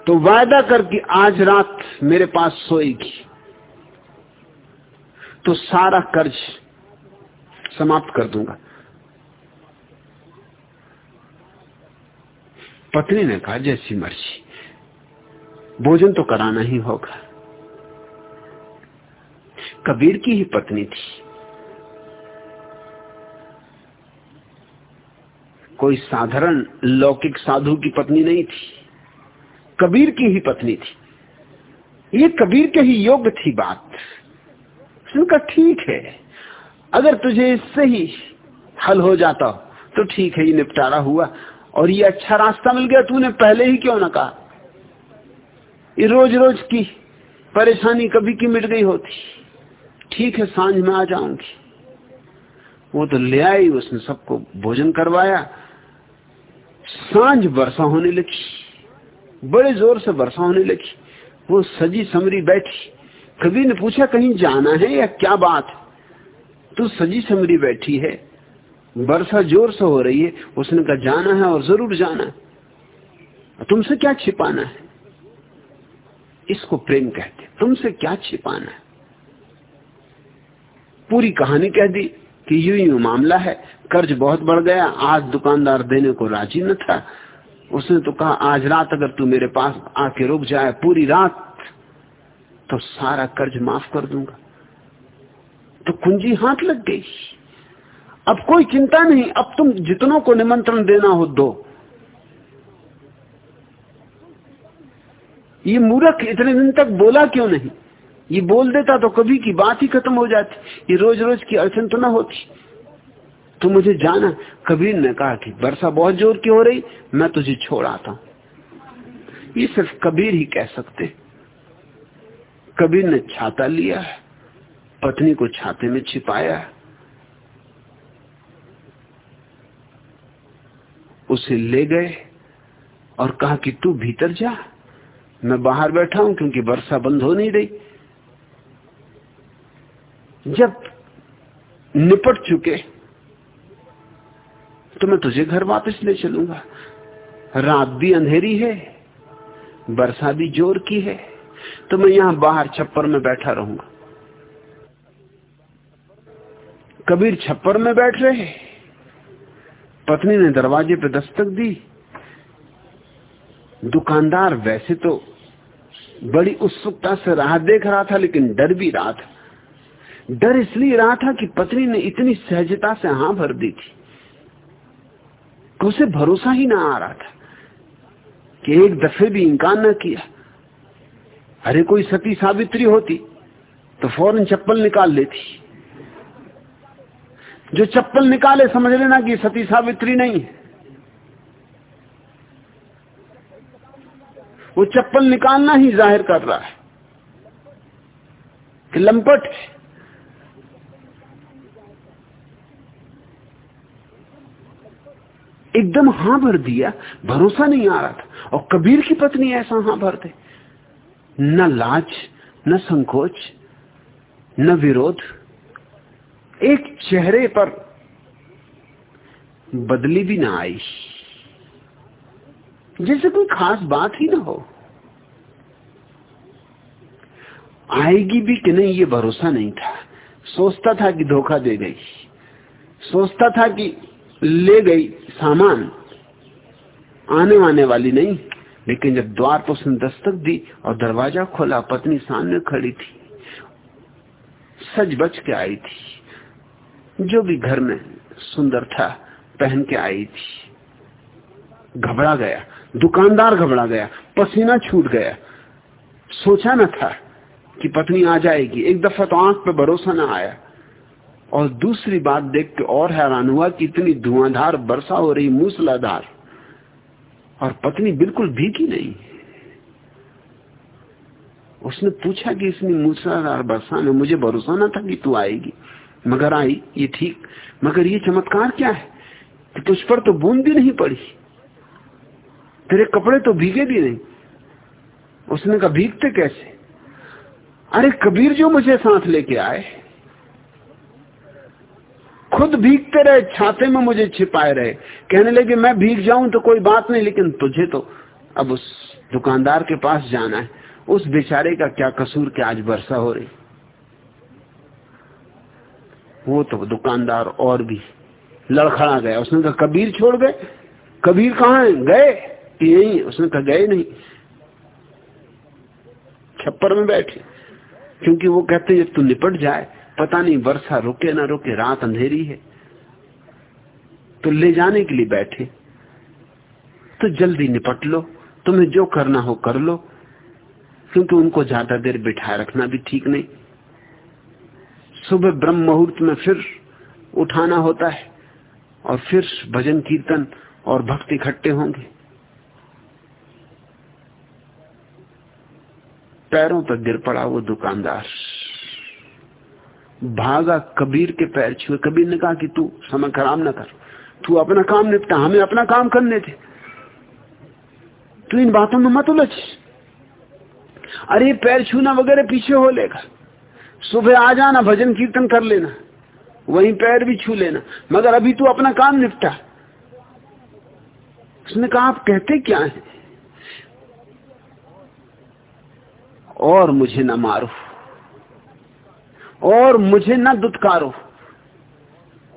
तो वायदा कर कि आज रात मेरे पास सोएगी। तो सारा कर्ज समाप्त कर दूँगा। पत्नी ने कहा, जैसी मर्ज़ी, भोजन तो कराना ही होगा। कबीर की ही पत्नी थी। कोई साधारण लौकिक साधु की पत्नी नहीं थी। कबीर की ही पत्नी थी। ये कबीर के ही योग्य थी बात। उसने ठीक है। अगर तुझे इससे ही हल हो जाता तो ठीक है, ये निपटारा हुआ। और ये अच्छा रास्ता मिल गया, तूने पहले ही क्यों ना कहा? ये रोज रोज की परेशानी कभी की मिट गई होती। ठीक है, साँझ में आ जाऊँगी। वो तो ले आई, उसने सबको भोजन करवाया। साँझ वर्षा होने लगी। बड़े ज़ोर से वर्षा होने लगी। वो सजी समरी बैठी। कभी ने पूछा, कहीं जाना है या क्या बात तू सजी समरी बैठी है। वर्षा ज़ोर से हो रही है। उसने कहा, जाना है और ज़रूर जाना है। तुमसे क्या छिपाना है? इसको प्रेम कहते तुमसे क्या छिपाना है? पूरी कहानी कह दी कि यूँ यूँ मामला है। कर्ज बहुत बढ़ गया। आज दुकानदार देने को राज़ी न था। उसने तो कहा, आज रात अगर तू मेरे पास आके रुक जाए, पूरी रात तो सारा कर्ज माफ़ कर दूँगा। तो कुंजी हाथ लग गई। अब कोई चिंता नहीं, अब तुम जितनों को निमंत्रण देना हो दो। ये मूर्ख इतने दिन तक बोला क्यों नहीं? ये बोल देता तो कभी की बात ही खत्म हो जाती। ये रोज रोज की अड़चन तो ना होती। तो मुझे जाना। कबीर ने कहा कि वर्षा बहुत ज़ोर की हो रही, मैं तुझे छोड़ आता हूँ। ये सिर्फ़ कबीर ही कह सकते। कबीर ने छाता लिया पत्नी को छाते में छिपाया उसे ले गए और कहा कि तू भीतर जा, मैं बाहर बैठा हूँ क्योंकि वर्षा बंद हो नहीं रही। जब निपट चुके तो मैं तुझे घर वापस ले चलूँगा। रात भी अंधेरी है, बरसा भी ज़ोर की है तो मैं यहाँ बाहर छप्पर में बैठा रहूँगा। कबीर छप्पर में बैठ रहे पत्नी ने दरवाजे पे दस्तक दी। दुकानदार वैसे तो बड़ी उत्सुकता से राह देख रहा था, लेकिन डर भी रहा था। डर इसलिए रहा था कि पत्नी ने इतनी सहजता से हाँ भर दी थी कि उसे भरोसा ही ना आ रहा था कि एक दफे भी इंकार न किया। अरे कोई सती सावित्री होती तो फ़ौरन चप्पल निकाल लेती। जो चप्पल निकाले, समझ लेना कि सती सावित्री नहीं है। वो चप्पल निकालना ही ज़ाहिर कर रहा है कि लंपट एकदम हाँ भर दिया, भरोसा नहीं आ रहा था। और कबीर की पत्नी ऐसा हाँ भर दे। न लाज, न संकोच, न विरोध एक चेहरे पर बदली भी ना आई। जैसे कोई खास बात ही ना हो। आएगी भी कि नहीं, ये भरोसा नहीं था। सोचता था कि धोखा दे गई। सोचता था कि ले गई सामान। आने वाने वाली नहीं, लेकिन जब द्वार पर उसने दस्तक दी और दरवाज़ा खोला, पत्नी सामने खड़ी थी। सज बच के आई थी। जो भी घर में सुंदर था, पहन के आई थी। घबरा गया, दुकानदार घबरा गया, पसीना छूट गया। सोचा न था कि पत्नी आ जाएगी, एक दफ़ा तो आँख पे भरोसा ना आया। और दूसरी बात देख के और हैरान हुआ कि इतनी धुआंधार वर्षा हो रही, मूसलाधार। और पत्नी बिल्कुल भीगी नहीं। उसने पूछा कि इसमें मूसलाधार वर्षा में मुझे भरोसा ना था कि तू आएगी। मगर आई, ये ठीक। मगर ये चमत्कार क्या है? कि तुझ पर तो बूंद भी नहीं पड़ी। तेरे कपड़े तो भीगे भी नहीं। उसने कहा, भीगते कैसे? अरे, कबीर जो मुझे साथ लेके आए, खुद भीगते रहे, छाते में मुझे छिपाए रहे। कहने लगे, मैं भीग जाऊँ तो कोई बात नहीं, लेकिन तुझे तो अब उस दुकानदार के पास जाना है। उस बेचारे का क्या कसूर के आज वर्षा हो रही? वो तो दुकानदार और भी लड़खड़ा गया। उसने कहा, कबीर छोड़ गए? कबीर कहा है? गए? कि यही। उसने कहा, गए नहीं। छप्पर में बैठे। क्योंकि वो कहते जब तू निपट जाए, पता नहीं वर्षा रुके ना रुके, रात अंधेरी है। तो ले जाने के लिए बैठे। तो जल्दी निपट लो। तुम्हें जो करना हो कर लो। क्योंकि उनको ज़्यादा देर बिठाए रखना भी ठीक नहीं। सुबह ब्रह्म मुहूर्त में फिर उठाना होता है और फिर भजन कीर्तन और भक्ति इकट्ठे होंगे। पैरों पर गिर पड़ा वो दुकानदार। भागा कबीर के पैर छुए। कबीर ने कहा कि तू समय खराब ना कर। तू अपना काम निपटा। हमें अपना काम करने थे तू इन बातों में मत उलझ। अरे पैर छूना वगैरह पीछे हो लेगा। सुबह आ जाना, भजन कीर्तन कर लेना, वहीं पैर भी छू लेना। मगर अभी तू अपना काम निपटा। उसने कहा, आप कहते क्या है? और मुझे न मारो। और मुझे न दुत्कारो।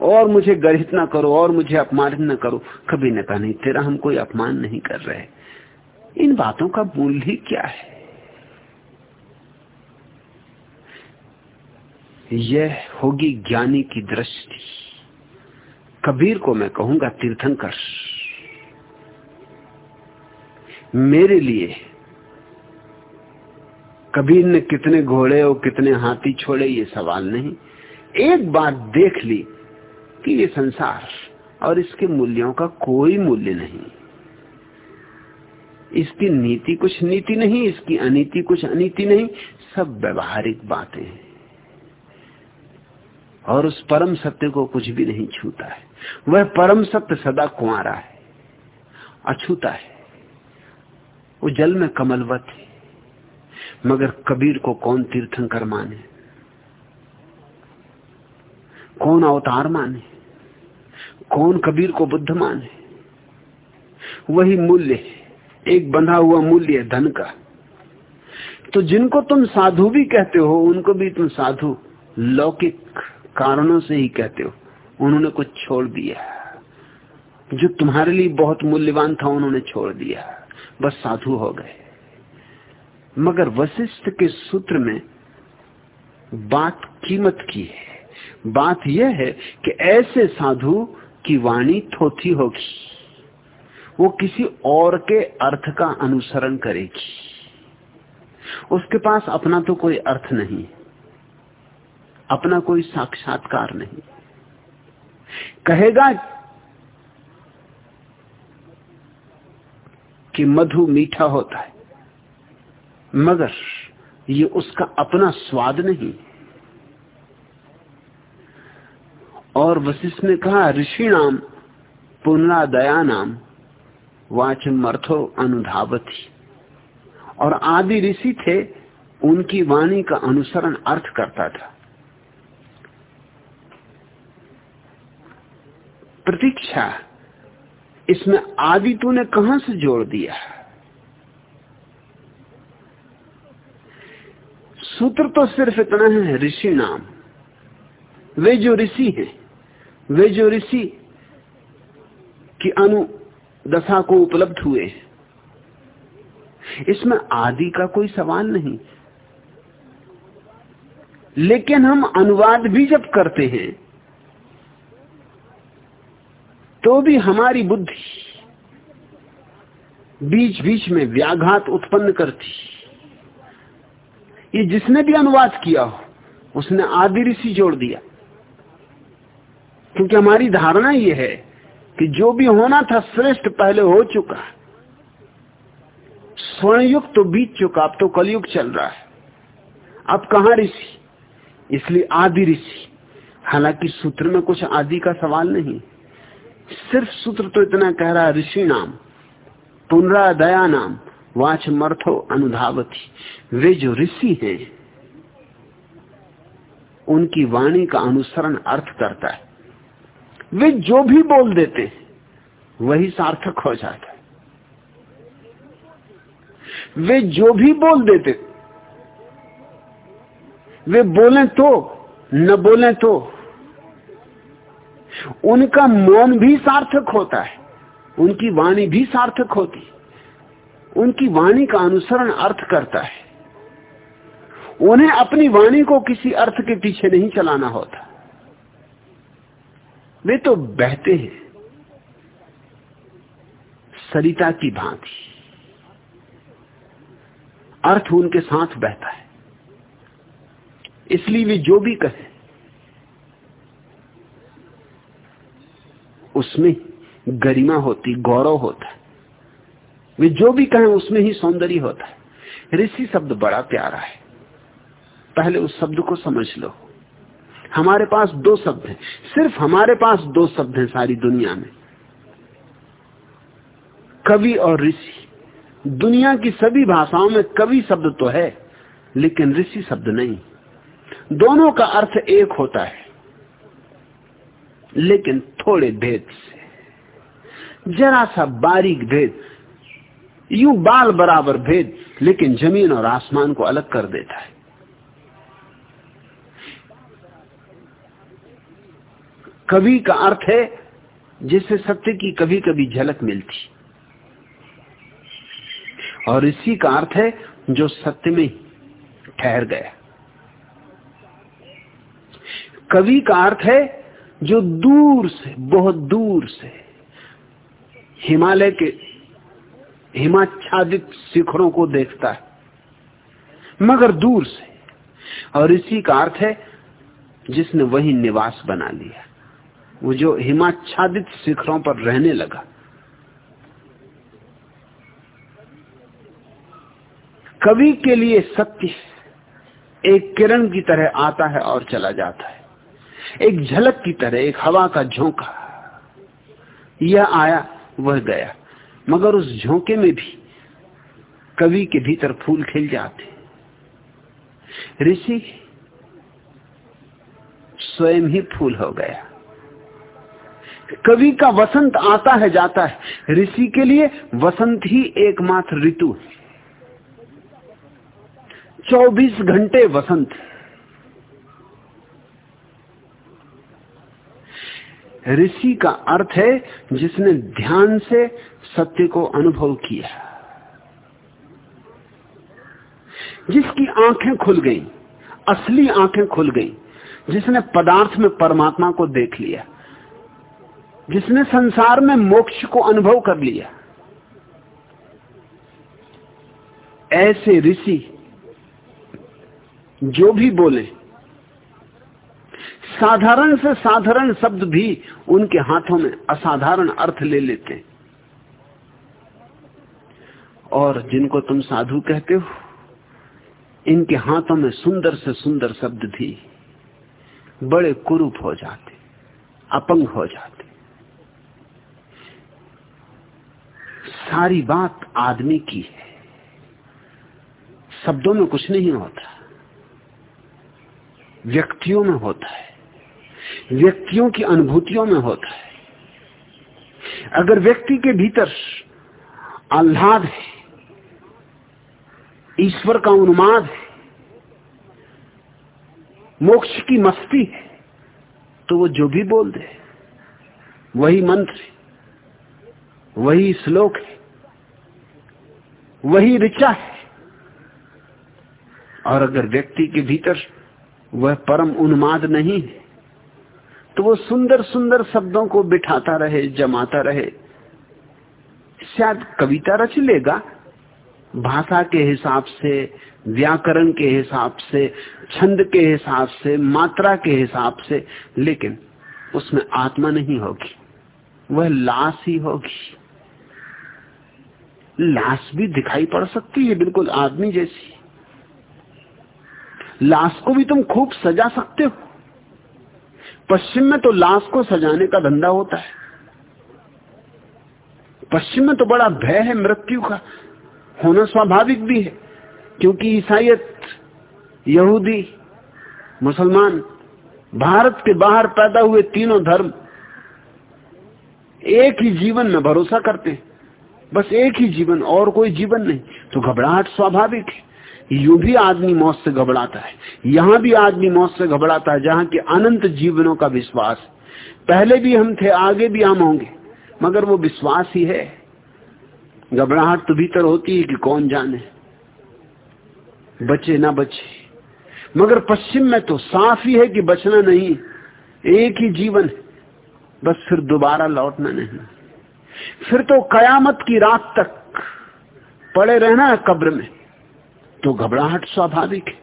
और मुझे गर्हित ना करो, और मुझे अपमानित न करो। कभी न कहा, नहीं, तेरा हम कोई अपमान नहीं कर रहे इन बातों का मूल्य ही क्या है? यह होगी ज्ञानी की दृष्टि। कबीर को मैं कहूँगा, तीर्थंकर, मेरे लिए कबीर ने कितने घोड़े और कितने हाथी छोड़े, ये सवाल नहीं। एक बात देख ली कि ये संसार और इसके मूल्यों का कोई मूल्य नहीं। इसकी नीति कुछ नीति नहीं, इसकी अनीति कुछ अनीति नहीं, सब व्यवहारिक बातें हैं। और उस परम सत्य को कुछ भी नहीं छूता है। वह परम सत्य सदा कुआरा है, अछूता है। वो जल में कमलवत है, मगर कबीर को कौन तीर्थंकर माने? कौन अवतार माने? कौन कबीर को बुद्ध माने? वही मूल्य एक बंधा हुआ मूल्य धन का। तो जिनको तुम साधु भी कहते हो, उनको भी तुम साधु, लौकिक कारणों से ही कहते हो। उन्होंने कुछ छोड़ दिया। जो तुम्हारे लिए बहुत मूल्यवान था, उन्होंने छोड़ दिया। बस साधु हो गए। मगर वशिष्ठ के सूत्र में बात कीमत की है। बात यह है कि ऐसे साधु की वाणी थोथी होगी। वो किसी और के अर्थ का अनुसरण करेगी। उसके पास अपना तो कोई अर्थ नहीं अपना कोई साक्षात्कार नहीं। कहेगा कि मधु मीठा होता है, मगर ये उसका अपना स्वाद नहीं। और वशिष्ठ ने कहा ऋषि नाम पुनरा दया नाम वाच मर्थो अनुधावती। और आदि ऋषि थे, उनकी वाणी का अनुसरण अर्थ करता था। प्रतीक्षा। इसमें आदि तूने कहाँ से जोड़ दिया? सूत्र तो सिर्फ़ इतना है, ऋषि नाम। वे जो ऋषि हैं, वे जो ऋषि की अनुदशा को उपलब्ध हुए इसमें आदि का कोई सवाल नहीं। लेकिन हम अनुवाद भी जब करते हैं तो भी हमारी बुद्धि बीच बीच में व्याघात उत्पन्न करती। ये जिसने भी अनुवाद किया हो, उसने आदि ऋषि जोड़ दिया। क्योंकि हमारी धारणा यह है कि जो भी होना था श्रेष्ठ पहले हो चुका स्वर्णयुग तो बीत चुका, अब तो कलयुग चल रहा है। अब कहा ऋषि? इसलिए आदि ऋषि। हालाँकि सूत्र में कुछ आदि का सवाल नहीं सिर्फ़ सूत्र तो इतना कह रहा ऋषि नाम पुनरा दया नाम, वाच मर्थो अनुधावती वे जो ऋषि हैं, उनकी वाणी का अनुसरण अर्थ करता है। वे जो भी बोल देते वही सार्थक हो जाता है। वे जो भी बोल देते, वे बोले तो न बोले तो उनका मौन भी सार्थक होता है, उनकी वाणी भी सार्थक होती उनकी वाणी का अनुसरण अर्थ करता है। उन्हें अपनी वाणी को किसी अर्थ के पीछे नहीं चलाना होता। वे तो बहते हैं, सरिता की भांति। अर्थ उनके साथ बहता है, इसलिए वे जो भी कहें उसमें गरिमा होती, गौरव होता वे जो भी कहें, उसमें ही सौंदर्य होता है। ऋषि शब्द बड़ा प्यारा है। पहले उस शब्द को समझ लो। हमारे पास दो शब्द हैं। सिर्फ़ हमारे पास दो शब्द हैं सारी दुनिया में। कवि और ऋषि। दुनिया की सभी भाषाओं में कवि शब्द तो है, लेकिन ऋषि शब्द नहीं। दोनों का अर्थ एक होता है। लेकिन थोड़े भेद से। जरा सा बारीक भेद। यू बाल बराबर भेद, लेकिन ज़मीन और आसमान को अलग कर देता है। कवि का अर्थ है, जिससे सत्य की कभी कभी झलक मिलती। और इसी का अर्थ है, जो सत्य में ठहर गया। कवि का अर्थ है जो दूर से, बहुत दूर से, हिमालय के हिमाच्छादित शिखरों को देखता है, मगर दूर से। और इसी का अर्थ है, जिसने वही निवास बना लिया, वो जो हिमाच्छादित शिखरों पर रहने लगा। कवि के लिए सत्य एक किरण की तरह आता है और चला जाता है। एक झलक की तरह, एक हवा का झोंका। यह आया, वह गया। मगर उस झोंके में भी कवि के भीतर फूल खिल जाते। ऋषि स्वयं ही फूल हो गया। कवि का वसंत आता है, जाता है। ऋषि के लिए वसंत ही एकमात्र ऋतु है। चौबीस घंटे वसंत। ऋषि का अर्थ है जिसने ध्यान से सत्य को अनुभव किया। जिसकी आँखें खुल गईं, असली आँखें खुल गईं, जिसने पदार्थ में परमात्मा को देख लिया जिसने संसार में मोक्ष को अनुभव कर लिया ऐसे ऋषि जो भी बोले साधारण से साधारण शब्द भी उनके हाथों में असाधारण अर्थ ले लेते हैं। और जिनको तुम साधु कहते हो, इनके हाथों में सुंदर से सुंदर शब्द भी बड़े कुरूप हो जाते, अपंग हो जाते। सारी बात आदमी की है। शब्दों में कुछ नहीं होता। व्यक्तियों में होता है। व्यक्तियों की अनुभूतियों में होता है। अगर व्यक्ति के भीतर आह्लाद है, ईश्वर का उन्माद है, मोक्ष की मस्ती है तो वो जो भी बोल दे, वही मंत्र है, वही श्लोक है, वही ऋचा है। और अगर व्यक्ति के भीतर वह परम उन्माद नहीं है तो वो सुंदर सुंदर शब्दों को बिठाता रहे, जमाता रहे। शायद कविता रच लेगा, भाषा के हिसाब से, व्याकरण के हिसाब से, छंद के हिसाब से, मात्रा के हिसाब से, लेकिन उसमें आत्मा नहीं होगी, वह लाश ही होगी। लाश भी दिखाई पड़ सकती है, बिल्कुल आदमी जैसी। लाश को भी तुम खूब सजा सकते हो। पश्चिम में तो लाश को सजाने का धंधा होता है। पश्चिम में तो बड़ा भय है मृत्यु का। होना स्वाभाविक भी है, क्योंकि ईसाइत यहूदी, मुसलमान, भारत के बाहर पैदा हुए तीनों धर्म एक ही जीवन में भरोसा करते हैं। बस एक ही जीवन, और कोई जीवन नहीं। तो घबराहट स्वाभाविक है। यूँ भी आदमी मौत से घबराता है। यहाँ भी आदमी मौत से घबराता है, जहाँ के अनंत जीवनों का विश्वास पहले भी हम थे, आगे भी हम होंगे। मगर वो विश्वास ही है। घबराहट तो भीतर होती है कि कौन जाने। बचे ना बचे। मगर पश्चिम में तो साफ़ ही है कि बचना नहीं। एक ही जीवन है। बस फिर दोबारा लौटना नहीं। फिर तो कयामत की रात तक पड़े रहना है कब्र में। तो घबराहट स्वाभाविक है।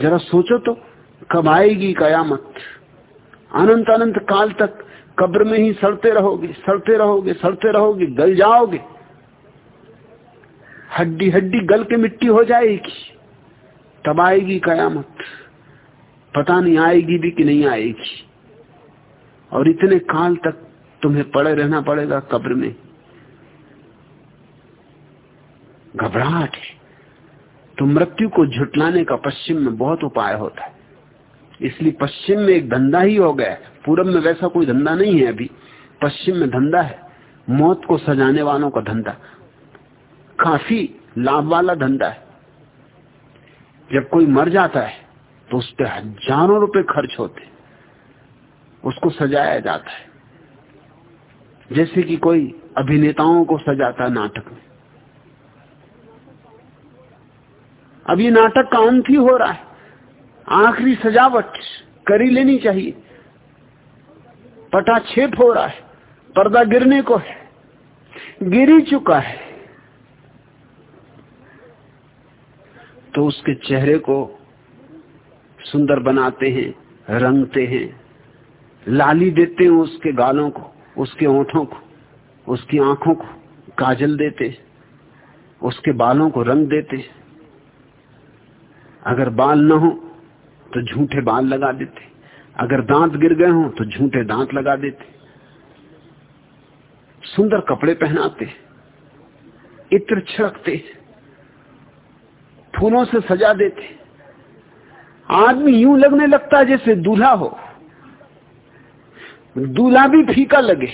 जरा सोचो तो कब आएगी कयामत? अनंत अनंत काल तक कब्र में ही सड़ते रहोगे सड़ते रहोगे सड़ते रहोगे, गल जाओगे। हड्डी हड्डी गल के मिट्टी हो जाएगी। तब आएगी कयामत। पता नहीं आएगी भी कि नहीं आएगी। और इतने काल तक तुम्हें पड़े रहना पड़ेगा कब्र में। घबराहट है। तो मृत्यु को झुटलाने का पश्चिम में बहुत उपाय होता है। इसलिए पश्चिम में एक धंधा ही हो गया पूरब में वैसा कोई धंधा नहीं है अभी। पश्चिम में धंधा है। मौत को सजाने वालों का धंधा। काफ़ी लाभ वाला धंधा है। जब कोई मर जाता है तो उस पर हज़ारों रुपए खर्च होते उसको सजाया जाता है। जैसे कि कोई अभिनेताओं को सजाता नाटक में। अब ये नाटक का अंत ही हो रहा है। आखिरी सजावट करी लेनी चाहिए। पटाक्षेप हो रहा है। पर्दा गिरने को है। गिरी चुका है। तो उसके चेहरे को सुंदर बनाते हैं, रंगते हैं, लाली देते हैं उसके गालों को, उसके ओठों को, उसकी आँखों को, काजल देते, उसके बालों को रंग देते। हैं अगर बाल न हो तो झूठे बाल लगा देते। अगर दांत गिर गए हो तो झूठे दांत लगा देते। सुंदर कपड़े पहनाते, इत्र छिड़कते, फूलों से सजा देते। आदमी यूँ लगने लगता है जैसे दूल्हा हो। दूल्हा भी फीका लगे।